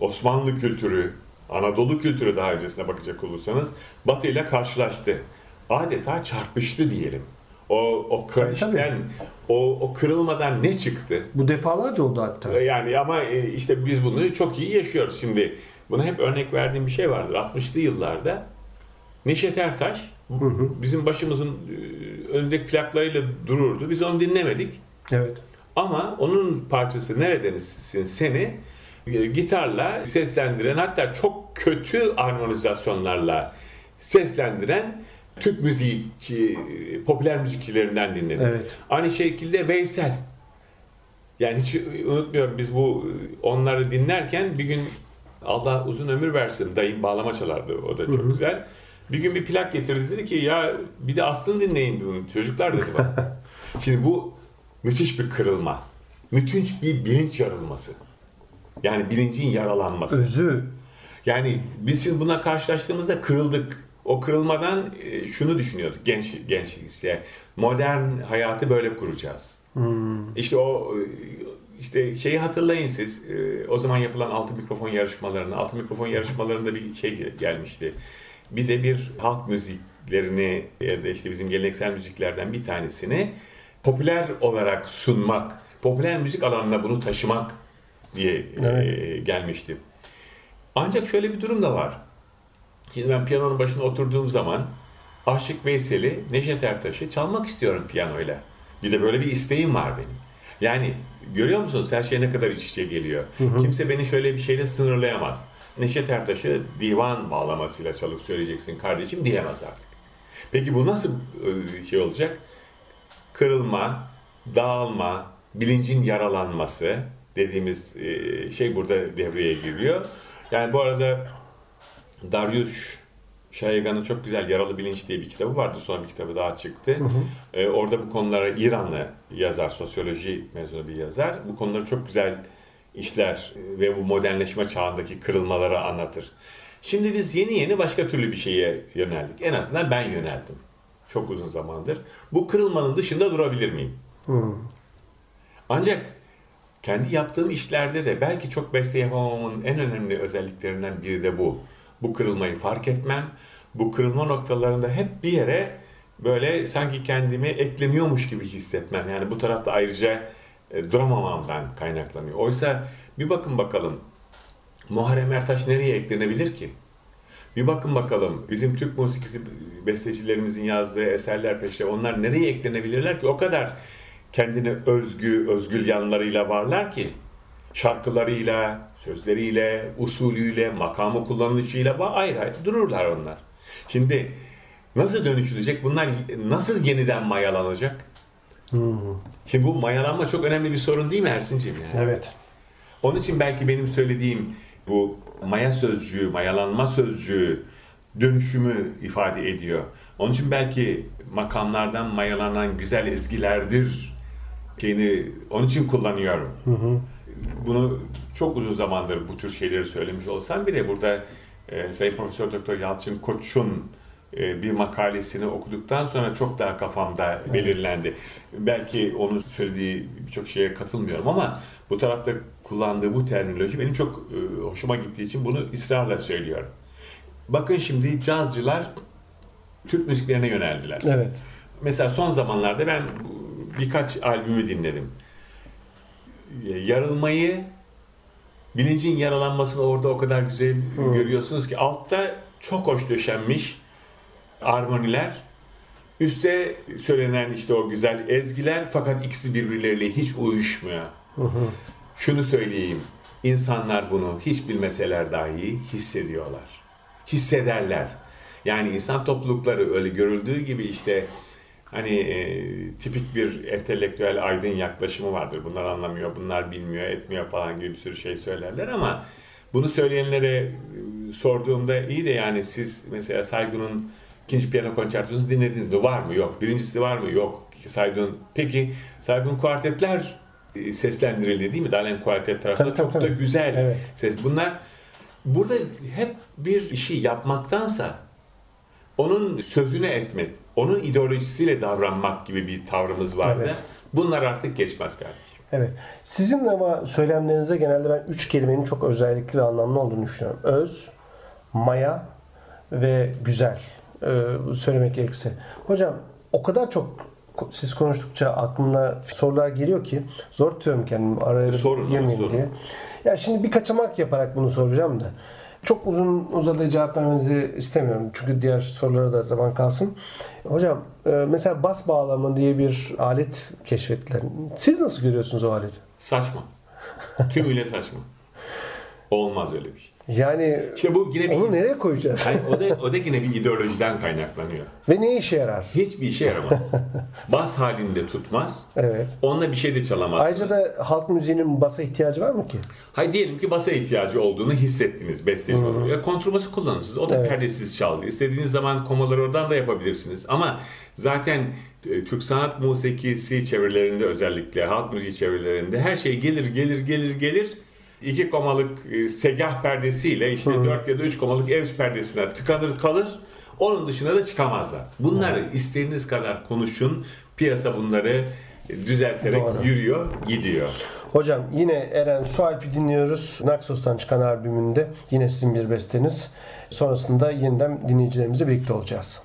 Osmanlı kültürü, Anadolu kültürü daha öncesine bakacak olursanız Batı ile karşılaştı. Adeta çarpıştı diyelim. O o kırışten, o, o kırılmadan ne çıktı? Bu defalarca oldu hatta. Yani ama e, işte biz bunu çok iyi yaşıyoruz. Şimdi buna hep örnek verdiğim bir şey vardır. 60'lı yıllarda Neşet Ertaş hı hı. bizim başımızın e, önündeki plaklarıyla dururdu. Biz onu dinlemedik. Evet. Ama onun parçası Neredenizsin seni e, gitarla seslendiren hatta çok kötü armonizasyonlarla seslendiren Türk müziği, popüler müzikçilerinden dinledik. Evet. Aynı şekilde Veysel. Yani hiç unutmuyorum biz bu onları dinlerken bir gün Allah uzun ömür versin dayım bağlama çalardı o da çok Hı-hı. güzel. Bir gün bir plak getirdi dedi ki ya bir de aslını dinleyin bunu çocuklar dedi bana. Şimdi bu müthiş bir kırılma. Müthiş bir bilinç yarılması. Yani bilincin yaralanması. Özü. Yani biz şimdi buna karşılaştığımızda kırıldık. O kırılmadan e, şunu düşünüyorduk genç genç işte modern hayatı böyle kuracağız. Hmm. İşte o e, işte şeyi hatırlayın siz. E, o zaman yapılan altı mikrofon yarışmalarını, altı mikrofon yarışmalarında bir şey gelmişti. Bir de bir halk müziklerini ya da işte bizim geleneksel müziklerden bir tanesini popüler olarak sunmak, popüler müzik alanına bunu taşımak diye evet. e, gelmişti. Ancak şöyle bir durum da var. Şimdi ben piyanonun başına oturduğum zaman Aşık Veysel'i, Neşet Ertaş'ı çalmak istiyorum piyanoyla. Bir de böyle bir isteğim var benim. Yani görüyor musunuz her şey ne kadar iç içe geliyor. Hı hı. Kimse beni şöyle bir şeyle sınırlayamaz. Neşet Ertaş'ı divan bağlamasıyla çalıp söyleyeceksin kardeşim diyemez artık. Peki bu nasıl e, şey olacak? Kırılma, dağılma, bilincin yaralanması dediğimiz e, şey burada devreye giriyor. Yani bu arada Darius Şayagan'ın çok güzel Yaralı Bilinç diye bir kitabı vardı. Sonra bir kitabı daha çıktı. Hı hı. Ee, orada bu konuları İranlı yazar, sosyoloji mezunu bir yazar. Bu konuları çok güzel işler ve bu modernleşme çağındaki kırılmaları anlatır. Şimdi biz yeni yeni başka türlü bir şeye yöneldik. En azından ben yöneldim. Çok uzun zamandır. Bu kırılmanın dışında durabilir miyim? Hı. Ancak kendi yaptığım işlerde de belki çok beste yapamamın en önemli özelliklerinden biri de bu. Bu kırılmayı fark etmem. Bu kırılma noktalarında hep bir yere böyle sanki kendimi ekleniyormuş gibi hissetmem. Yani bu tarafta ayrıca e, duramamamdan kaynaklanıyor. Oysa bir bakın bakalım Muharrem Ertaş nereye eklenebilir ki? Bir bakın bakalım bizim Türk musikisi bestecilerimizin yazdığı eserler peşte onlar nereye eklenebilirler ki? O kadar kendine özgü, özgül yanlarıyla varlar ki şarkılarıyla, sözleriyle, usulüyle, makamı kullanışıyla ayrı ayrı dururlar onlar. Şimdi nasıl dönüşülecek? Bunlar nasıl yeniden mayalanacak? Hmm. Şimdi bu mayalanma çok önemli bir sorun değil mi Ersin'ciğim? Yani? Evet. Onun için belki benim söylediğim bu maya sözcüğü, mayalanma sözcüğü dönüşümü ifade ediyor. Onun için belki makamlardan mayalanan güzel ezgilerdir şeyini onun için kullanıyorum. Bunu çok uzun zamandır bu tür şeyleri söylemiş olsam bile burada e, Sayın Profesör Doktor Yalçın Koç'un bir makalesini okuduktan sonra çok daha kafamda belirlendi. Belki onun söylediği birçok şeye katılmıyorum ama bu tarafta kullandığı bu terminoloji benim çok e, hoşuma gittiği için bunu ısrarla söylüyorum. Bakın şimdi cazcılar Türk müziklerine yöneldiler. Evet. Mesela son zamanlarda ben birkaç albümü dinledim. Yarılmayı, bilincin yaralanmasını orada o kadar güzel görüyorsunuz ki altta çok hoş döşenmiş armoniler, üstte söylenen işte o güzel ezgiler fakat ikisi birbirleriyle hiç uyuşmuyor. Şunu söyleyeyim, insanlar bunu hiç bilmeseler dahi hissediyorlar. Hissederler. Yani insan toplulukları öyle görüldüğü gibi işte hani e, tipik bir entelektüel aydın yaklaşımı vardır. Bunlar anlamıyor, bunlar bilmiyor, etmiyor falan gibi bir sürü şey söylerler ama bunu söyleyenlere e, sorduğumda iyi de yani siz mesela Saygun'un ikinci piyano konçertosunu dinlediniz mi? Var mı? Yok. Birincisi var mı? Yok. Saygun. Peki Saygun kuartetler e, seslendirildi değil mi? Dalen kuartet tarafında Tabii, çok tabii, da tabii. güzel Evet. ses. Bunlar burada hep bir işi yapmaktansa onun sözünü etmek, onun ideolojisiyle davranmak gibi bir tavrımız vardı. Evet. Bunlar artık geçmez kardeşim. Evet. Sizin ama söylemlerinize genelde ben üç kelimenin çok özellikli ve anlamlı olduğunu düşünüyorum. Öz, maya ve güzel. Ee, söylemek gerekirse. Hocam o kadar çok siz konuştukça aklımda sorular geliyor ki zor tutuyorum kendimi araya Sorun girmeyeyim sorun. diye. Ya şimdi bir kaçamak yaparak bunu soracağım da. Çok uzun uzadığı cevap vermenizi istemiyorum. Çünkü diğer sorulara da zaman kalsın. Hocam e, mesela bas bağlama diye bir alet keşfettiler. Siz nasıl görüyorsunuz o aleti? Saçma. Tümüyle saçma. Olmaz öyle bir şey. Yani İşte bu yine bir... onu nereye koyacağız? Hayır, o da o da yine bir ideolojiden kaynaklanıyor. Ve ne işe yarar? Hiçbir işe yaramaz. Bas halinde tutmaz. Evet. Onunla bir şey de çalamaz. Ayrıca da halk müziğinin basa ihtiyacı var mı ki? Hayır diyelim ki basa ihtiyacı olduğunu hissettiniz besteci olarak. Ya kontrbası kullanırsınız. O da Evet. perdesiz çaldı. İstediğiniz zaman komaları oradan da yapabilirsiniz. Ama zaten e, Türk sanat musikisi çevirilerinde özellikle halk müziği çevirilerinde her şey gelir gelir gelir gelir. İki komalık e, segah perdesiyle işte dört ya da üç komalık ev perdesine tıkanır kalır. Onun dışına da çıkamazlar. Bunları istediğiniz kadar konuşun. Piyasa bunları düzelterek Doğru. yürüyor, gidiyor. Hocam yine Eren Sualp'i dinliyoruz. Naxos'tan çıkan albümünde yine sizin bir besteniz. Sonrasında yeniden dinleyicilerimizle birlikte olacağız.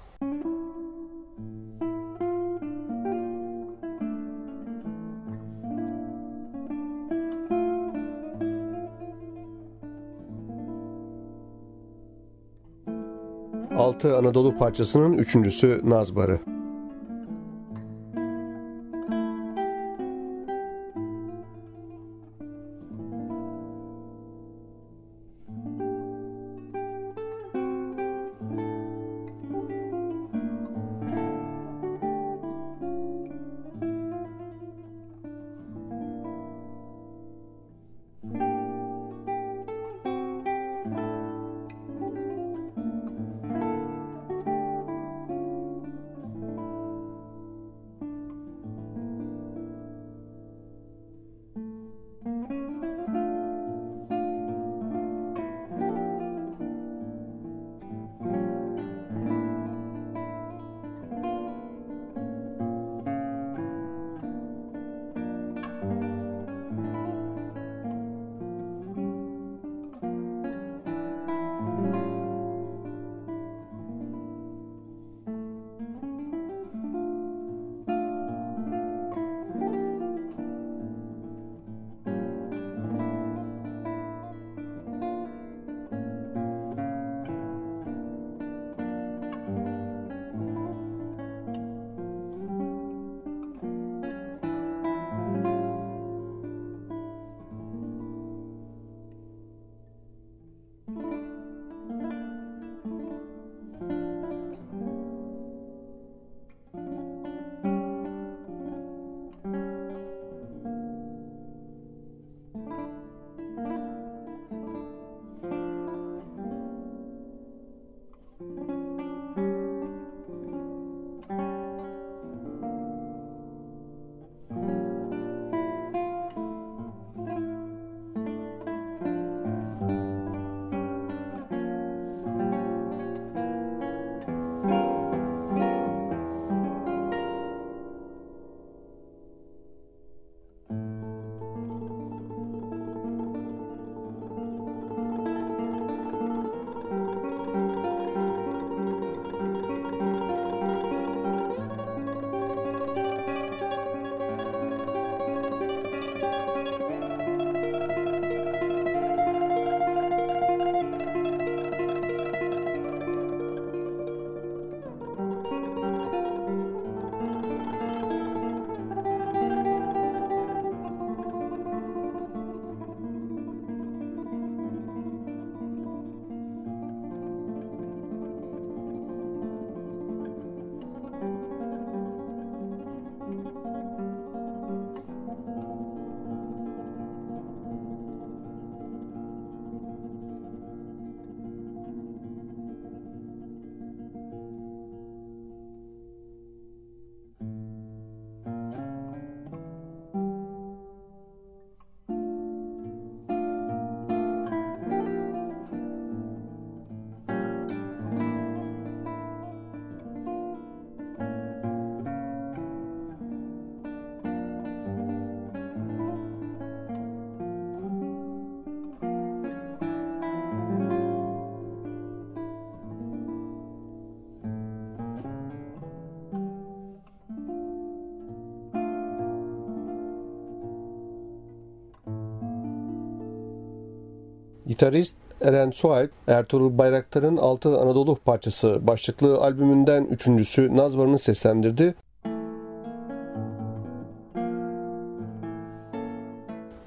Altı Anadolu parçasının üçüncüsü Nazbarı. Gitarist Eren Sualp, Ertuğrul Bayraktar'ın Altı Anadolu parçası başlıklı albümünden üçüncüsü Nazvar'ını seslendirdi.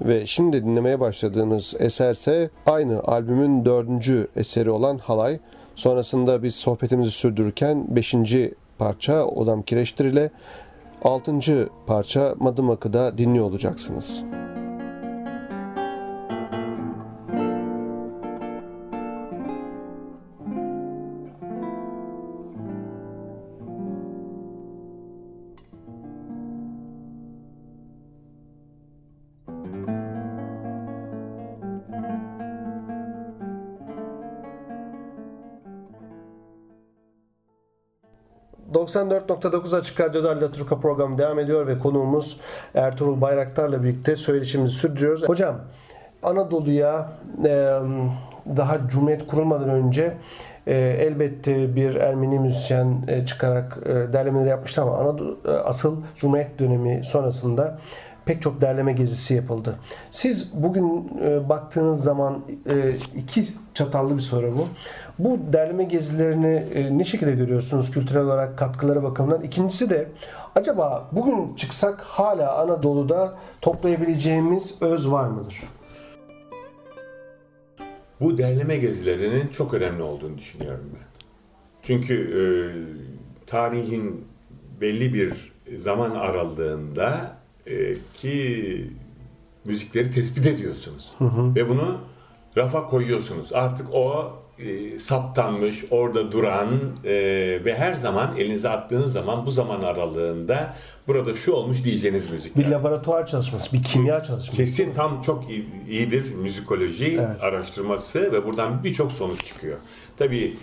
Ve şimdi dinlemeye başladığınız eserse aynı albümün dördüncü eseri olan Halay. Sonrasında biz sohbetimizi sürdürürken beşinci parça Odam Kireçtir ile altıncı parça Madımak'ı da dinliyor olacaksınız. 94.9 Açık Radyo'da La Turka programı devam ediyor ve konuğumuz Ertuğrul Bayraktar'la birlikte söyleşimizi sürdürüyoruz. Hocam Anadolu'ya daha Cumhuriyet kurulmadan önce elbette bir Ermeni müzisyen çıkarak derlemeleri yapmıştı ama Anadolu, asıl Cumhuriyet dönemi sonrasında pek çok derleme gezisi yapıldı. Siz bugün baktığınız zaman iki çatallı bir soru bu. Bu derleme gezilerini e, ne şekilde görüyorsunuz kültürel olarak katkıları bakımından? İkincisi de acaba bugün çıksak hala Anadolu'da toplayabileceğimiz öz var mıdır? Bu derleme gezilerinin çok önemli olduğunu düşünüyorum ben. Çünkü e, tarihin belli bir zaman aralığında e, ki müzikleri tespit ediyorsunuz. Hı hı. Ve bunu rafa koyuyorsunuz. Artık o e, saptanmış, orada duran e, ve her zaman elinize attığınız zaman bu zaman aralığında burada şu olmuş diyeceğiniz müzik. Bir laboratuvar çalışması, bir kimya çalışması. Kesin tam çok iyi, iyi bir müzikoloji evet. araştırması ve buradan birçok sonuç çıkıyor. Tabii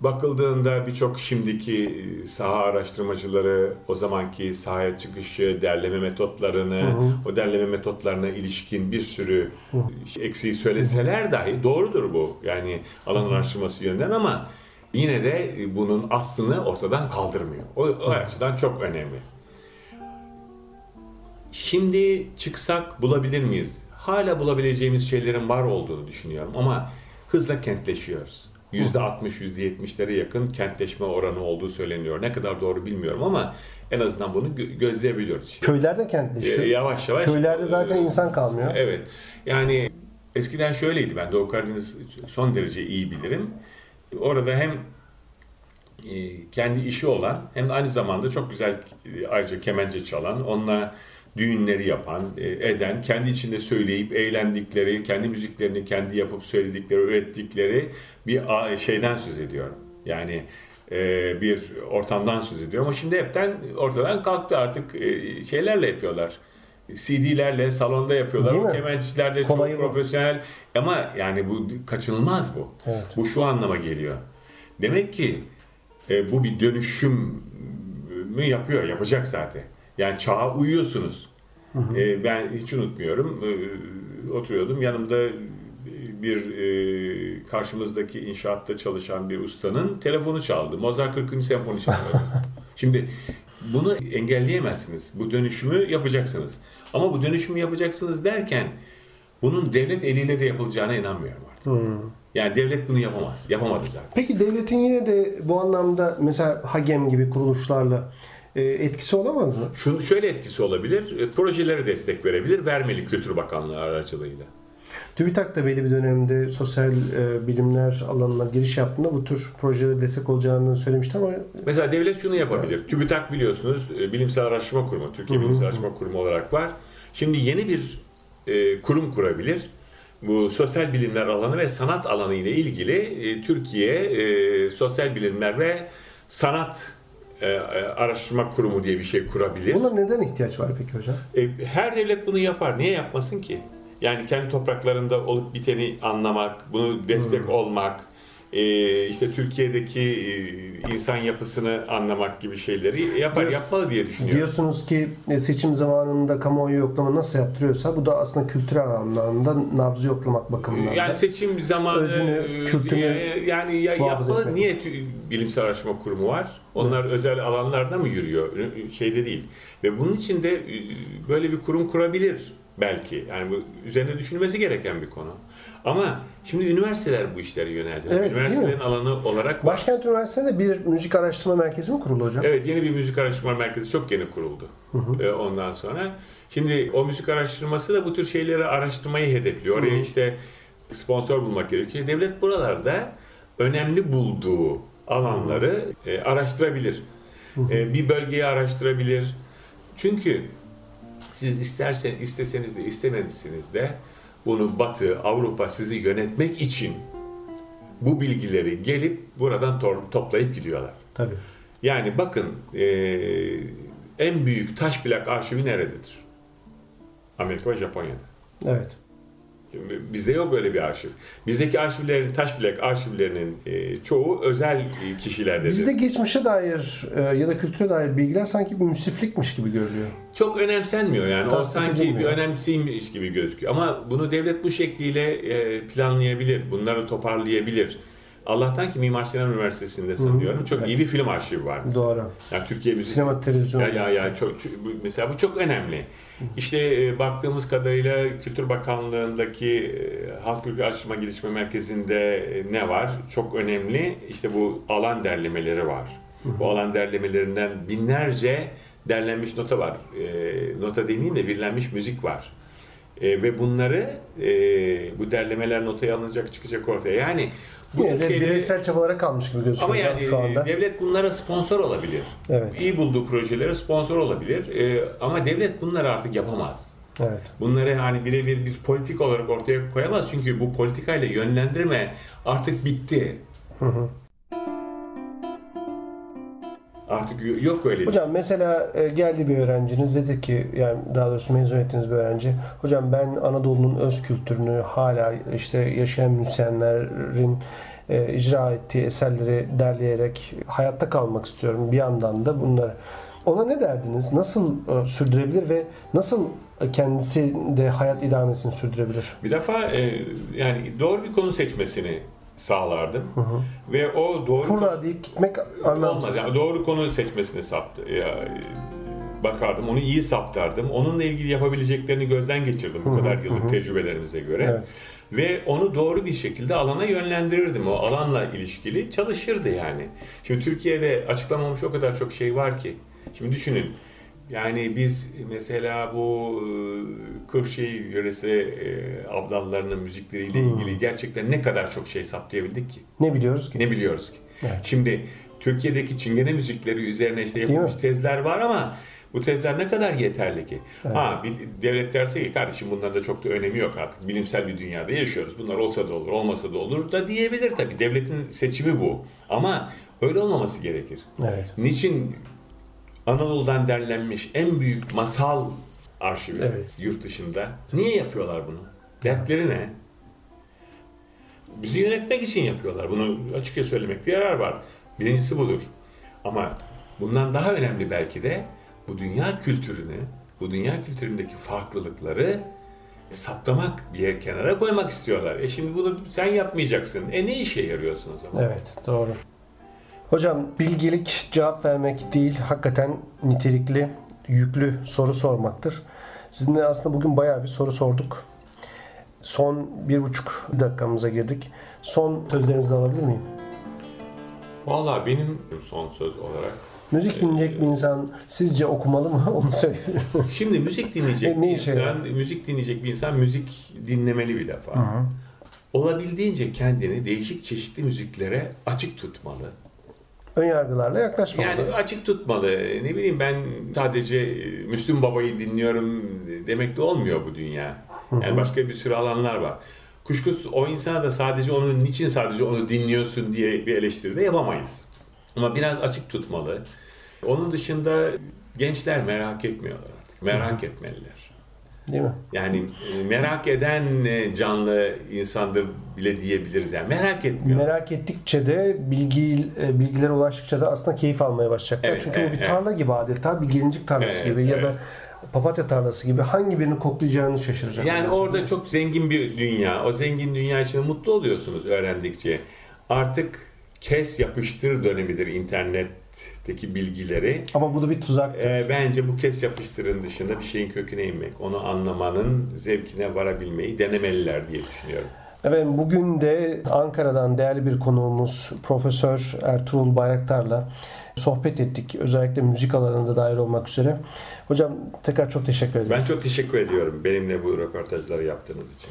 Bakıldığında birçok şimdiki e, saha araştırmacıları o zamanki sahaya çıkışı, derleme metotlarını, hı hı. o derleme metotlarına ilişkin bir sürü hı. eksiği söyleseler dahi doğrudur bu. Yani alan araştırması yönden ama yine de e, bunun aslını ortadan kaldırmıyor. O, o açıdan çok önemli. Şimdi çıksak bulabilir miyiz? Hala bulabileceğimiz şeylerin var olduğunu düşünüyorum ama hızla kentleşiyoruz. %60, %70'lere yakın kentleşme oranı olduğu söyleniyor. Ne kadar doğru bilmiyorum ama en azından bunu gözleyebiliyoruz. İşte, Köylerde kentleşiyor. E, yavaş yavaş. Keylerde zaten insan kalmıyor. Evet. Yani eskiden şöyleydi ben Doğu Karadeniz son derece iyi bilirim. Orada hem e, kendi işi olan hem de aynı zamanda çok güzel e, ayrıca kemence çalan, onunla düğünleri yapan, e, eden, kendi içinde söyleyip eğlendikleri, kendi müziklerini kendi yapıp söyledikleri, ürettikleri bir şeyden söz ediyorum. Yani e, bir ortamdan söz ediyorum. Ama şimdi hepten ortadan kalktı artık e, şeylerle yapıyorlar. CD'lerle salonda yapıyorlar. Değil o kemençiler de çok profesyonel. Ama yani bu kaçınılmaz bu. Evet. Bu şu anlama geliyor. Demek ki bu bir dönüşüm mü yapıyor, yapacak zaten. Yani çağa uyuyorsunuz. Hı hı. E, ben hiç unutmuyorum. E, oturuyordum. Yanımda bir e, karşımızdaki inşaatta çalışan bir ustanın telefonu çaldı. Mozart 40. senfoni çalıyordu. Şimdi bunu engelleyemezsiniz. Bu dönüşümü yapacaksınız. Ama bu dönüşümü yapacaksınız derken bunun devlet eliyle de yapılacağına inanmıyorum artık. Hmm. Yani devlet bunu yapamaz. Yapamadı zaten. Peki devletin yine de bu anlamda mesela HAGEM gibi kuruluşlarla etkisi olamaz mı? Şunu şöyle etkisi olabilir. E, projelere destek verebilir. Vermeli Kültür Bakanlığı aracılığıyla. TÜBİTAK da belli bir dönemde sosyal e, bilimler alanına giriş yaptığında bu tür projelere destek olacağını söylemişti ama... Mesela devlet şunu yapabilir. Evet. TÜBİTAK biliyorsunuz e, Bilimsel Araştırma Kurumu, Türkiye. Bilimsel Araştırma Kurumu olarak var. Şimdi yeni bir e, kurum kurabilir. Bu sosyal bilimler alanı ve sanat alanı ile ilgili e, Türkiye e, Sosyal Bilimler ve Sanat e, e, araştırma kurumu diye bir şey kurabilir. Buna neden ihtiyaç var peki hocam? E, her devlet bunu yapar. Niye yapmasın ki? Yani kendi topraklarında olup biteni anlamak, bunu destek hmm. olmak, işte Türkiye'deki e, insan yapısını anlamak gibi şeyleri yapar, Diyor, yapmalı diye düşünüyorum. Diyorsunuz ki e, seçim zamanında kamuoyu yoklama nasıl yaptırıyorsa bu da aslında kültürel anlamda nabzı yoklamak bakımından. Yani seçim zamanı özünü, kültürünü yani ya, yapmalı. Etmek. Niye bilimsel araştırma kurumu var? Onlar evet. özel alanlarda mı yürüyor? Şeyde değil. Ve bunun için de böyle bir kurum kurabilir belki. Yani bu üzerine düşünülmesi gereken bir konu. Ama şimdi üniversiteler bu işlere yöneldi. Evet, Üniversitelerin alanı olarak var. Başkent Üniversitesi'nde bir müzik araştırma merkezi mi kuruldu hocam? Evet yeni bir müzik araştırma merkezi çok yeni kuruldu. Ee, ondan sonra. Şimdi o müzik araştırması da bu tür şeyleri araştırmayı hedefliyor. Oraya işte sponsor bulmak gerekiyor. Devlet buralarda önemli bulduğu alanları e, araştırabilir. E, bir bölgeyi araştırabilir. Çünkü siz istersen isteseniz de istemediyseniz de bunu Batı, Avrupa sizi yönetmek için bu bilgileri gelip buradan to- toplayıp gidiyorlar. Tabii. Yani bakın eee, en büyük taş plak arşivi nerededir? Amerika ve Japonya'da. Evet. Bizde yok öyle bir arşiv. Bizdeki arşivlerin, taş plak arşivlerinin eee, çoğu özel e, kişilerdedir. Bizde geçmişe dair e, ya da kültüre dair bilgiler sanki bir müsriflikmiş gibi görülüyor. Çok önemsenmiyor yani. o Tasdik sanki bir edilmiyor. önemsiymiş gibi gözüküyor. Ama bunu devlet bu şekliyle e, planlayabilir. Bunları toparlayabilir. Allah'tan ki Mimar Sinan Üniversitesi'nde sanıyorum. Çok Evet. iyi bir film arşivi var. mesela. Doğru. Yani Türkiye müzik Sinema, televizyon. Ya ya ya çok, çok- mesela bu çok önemli. İşte e, baktığımız kadarıyla Kültür Bakanlığı'ndaki e, Halk Kültür Araştırma Gelişme Merkezi'nde e, ne var? Çok önemli. İşte bu alan derlemeleri var. Bu alan derlemelerinden binlerce derlenmiş nota var. E, nota demeyeyim de birlenmiş müzik var. E, ve bunları e, bu derlemeler notaya alınacak çıkacak ortaya. Yani bu Yine de şeyleri- bireysel çabalara kalmış gibi gözüküyor ama yani şu anda. devlet bunlara sponsor olabilir. Evet. İyi bulduğu projelere sponsor olabilir. Ee, ama devlet bunları artık yapamaz. Evet. Bunları hani birebir bir politik olarak ortaya koyamaz. Çünkü bu politikayla yönlendirme artık bitti. Artık yok öyle. Hocam mesela e, geldi bir öğrenciniz dedi ki yani daha doğrusu mezun ettiğiniz bir öğrenci hocam ben Anadolu'nun öz kültürünü hala işte yaşayan müzisyenlerin e, icra ettiği eserleri derleyerek hayatta kalmak istiyorum bir yandan da bunları. Ona ne derdiniz? Nasıl e, sürdürebilir ve nasıl kendisi de hayat idamesini sürdürebilir? Bir defa e, yani doğru bir konu seçmesini sağlardım. Ve o doğru Hurra deyip gitmek Olmaz. anlamsız. Yani doğru konu seçmesini saptı. Ya, bakardım, onu iyi saptardım. Onunla ilgili yapabileceklerini gözden geçirdim bu kadar yıllık tecrübelerimize göre. Evet. Ve onu doğru bir şekilde alana yönlendirirdim. O alanla ilişkili çalışırdı yani. Şimdi Türkiye'de açıklamamış o kadar çok şey var ki. Şimdi düşünün. Yani biz mesela bu e, Kırşehir yöresi e, ablallarının müzikleriyle ilgili gerçekten ne kadar çok şey saptayabildik ki. Ne biliyoruz ki? Ne biliyoruz ki? Evet. Şimdi Türkiye'deki çingene müzikleri üzerine işte yapılmış tezler var ama bu tezler ne kadar yeterli ki? Ha bir devlet derse ki kardeşim bunların da çok da önemi yok artık. Bilimsel bir dünyada yaşıyoruz. Bunlar olsa da olur, olmasa da olur da diyebilir tabii. Devletin seçimi bu. Ama öyle olmaması gerekir. Evet. Niçin Anadolu'dan derlenmiş en büyük masal arşivi Evet. yurt dışında? Niye yapıyorlar bunu? Dertleri ne? Bizi yönetmek için yapıyorlar. Bunu açıkça söylemekte yarar var. Birincisi budur. Ama bundan daha önemli belki de bu dünya kültürünü, bu dünya kültüründeki farklılıkları saptamak, bir yer kenara koymak istiyorlar. E şimdi bunu sen yapmayacaksın. E ne işe yarıyorsun o zaman? Evet, doğru. Hocam bilgilik cevap vermek değil, hakikaten nitelikli, yüklü soru sormaktır. Sizinle aslında bugün bayağı bir soru sorduk. Son bir buçuk dakikamıza girdik. Son sözlerinizi alabilir miyim? Vallahi benim son söz olarak Müzik dinleyecek bir insan sizce okumalı mı? Onu söyleyin. Şimdi müzik dinleyecek Ne- ne bir insan, yarar? müzik dinleyecek bir insan müzik dinlemeli bir defa. Olabildiğince kendini değişik çeşitli müziklere açık tutmalı. Ön yargılarla yaklaşmamalı. Yani açık tutmalı. Ne bileyim ben sadece Müslüm Baba'yı dinliyorum demek de olmuyor bu dünya. Yani başka bir sürü alanlar var. Kuşkusuz o insana da sadece onu niçin sadece onu dinliyorsun diye bir eleştiri de yapamayız. Ama biraz açık tutmalı. Onun dışında gençler merak etmiyorlar artık. Merak etmeliler. Değil mi? Yani e, merak eden e, canlı insandır bile diyebiliriz. Yani merak etmiyor. Merak ettikçe de bilgi e, bilgilere ulaştıkça da aslında keyif almaya başlayacaklar. Evet, Çünkü evet, bu bir evet. tarla gibi adeta, bir gelincik tarlası Evet, gibi ya da evet. papatya tarlası gibi hangi birini koklayacağını şaşıracak. Yani orada çok zengin bir dünya. O zengin dünya içinde mutlu oluyorsunuz öğrendikçe. Artık kes yapıştır dönemidir internetteki bilgileri. Ama bu da bir tuzaktır. E, bence bu kes yapıştırın dışında bir şeyin köküne inmek, onu anlamanın zevkine varabilmeyi denemeliler diye düşünüyorum. Efendim bugün de Ankara'dan değerli bir konuğumuz Profesör Ertuğrul Bayraktar'la sohbet ettik. Özellikle müzik alanında dahil olmak üzere. Hocam tekrar çok teşekkür ederim. Ben çok teşekkür ediyorum benimle bu röportajları yaptığınız için.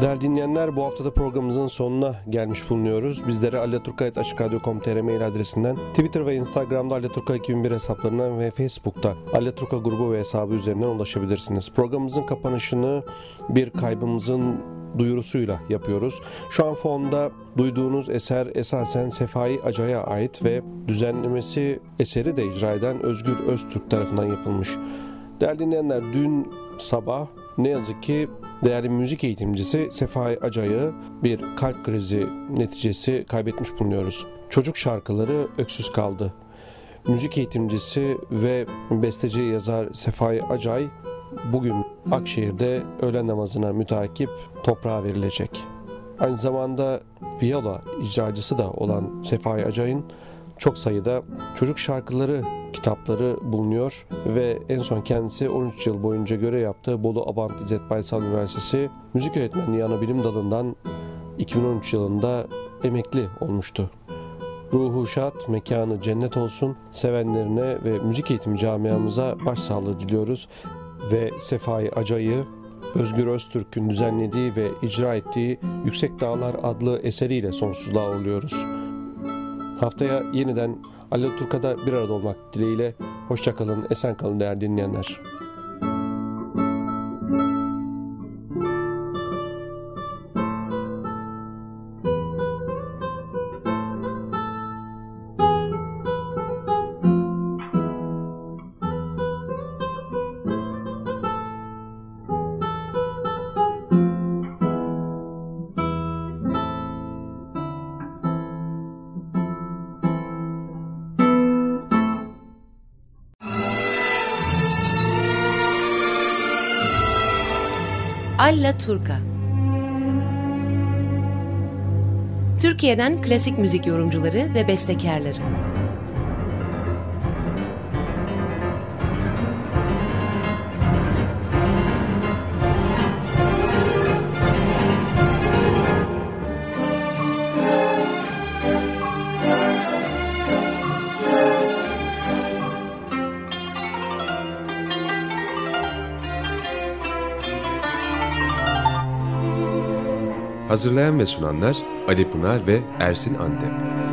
Değerli dinleyenler bu haftada programımızın sonuna gelmiş bulunuyoruz. Bizlere allaturka.açıkradio.com.tr mail adresinden, Twitter ve Instagram'da Allaturka 2001 hesaplarından ve Facebook'ta Allaturka grubu ve hesabı üzerinden ulaşabilirsiniz. Programımızın kapanışını bir kaybımızın duyurusuyla yapıyoruz. Şu an fonda duyduğunuz eser esasen Sefai Acay'a ait ve düzenlemesi eseri de icra eden Özgür Öztürk tarafından yapılmış. Değerli dinleyenler dün sabah ne yazık ki değerli müzik eğitimcisi Sefai Acay'ı bir kalp krizi neticesi kaybetmiş bulunuyoruz. Çocuk şarkıları öksüz kaldı. Müzik eğitimcisi ve besteci yazar Sefai Acay bugün Akşehir'de öğlen namazına mütakip toprağa verilecek. Aynı zamanda viola icracısı da olan Sefai Acay'ın çok sayıda çocuk şarkıları kitapları bulunuyor ve en son kendisi 13 yıl boyunca görev yaptığı Bolu Abant İzzet Baysal Üniversitesi Müzik Öğretmenliği Ana Bilim Dalı'ndan 2013 yılında emekli olmuştu. Ruhu şad, mekanı cennet olsun, sevenlerine ve müzik eğitimi camiamıza başsağlığı diliyoruz ve Sefai Acay'ı Özgür Öztürk'ün düzenlediği ve icra ettiği Yüksek Dağlar adlı eseriyle sonsuzluğa uğurluyoruz. Haftaya yeniden Ali Turka'da bir arada olmak dileğiyle hoşçakalın, esen kalın değerli dinleyenler. Alla Turca Türkiye'den klasik müzik yorumcuları ve bestekarları. Hazırlayan ve sunanlar Ali Pınar ve Ersin Antep.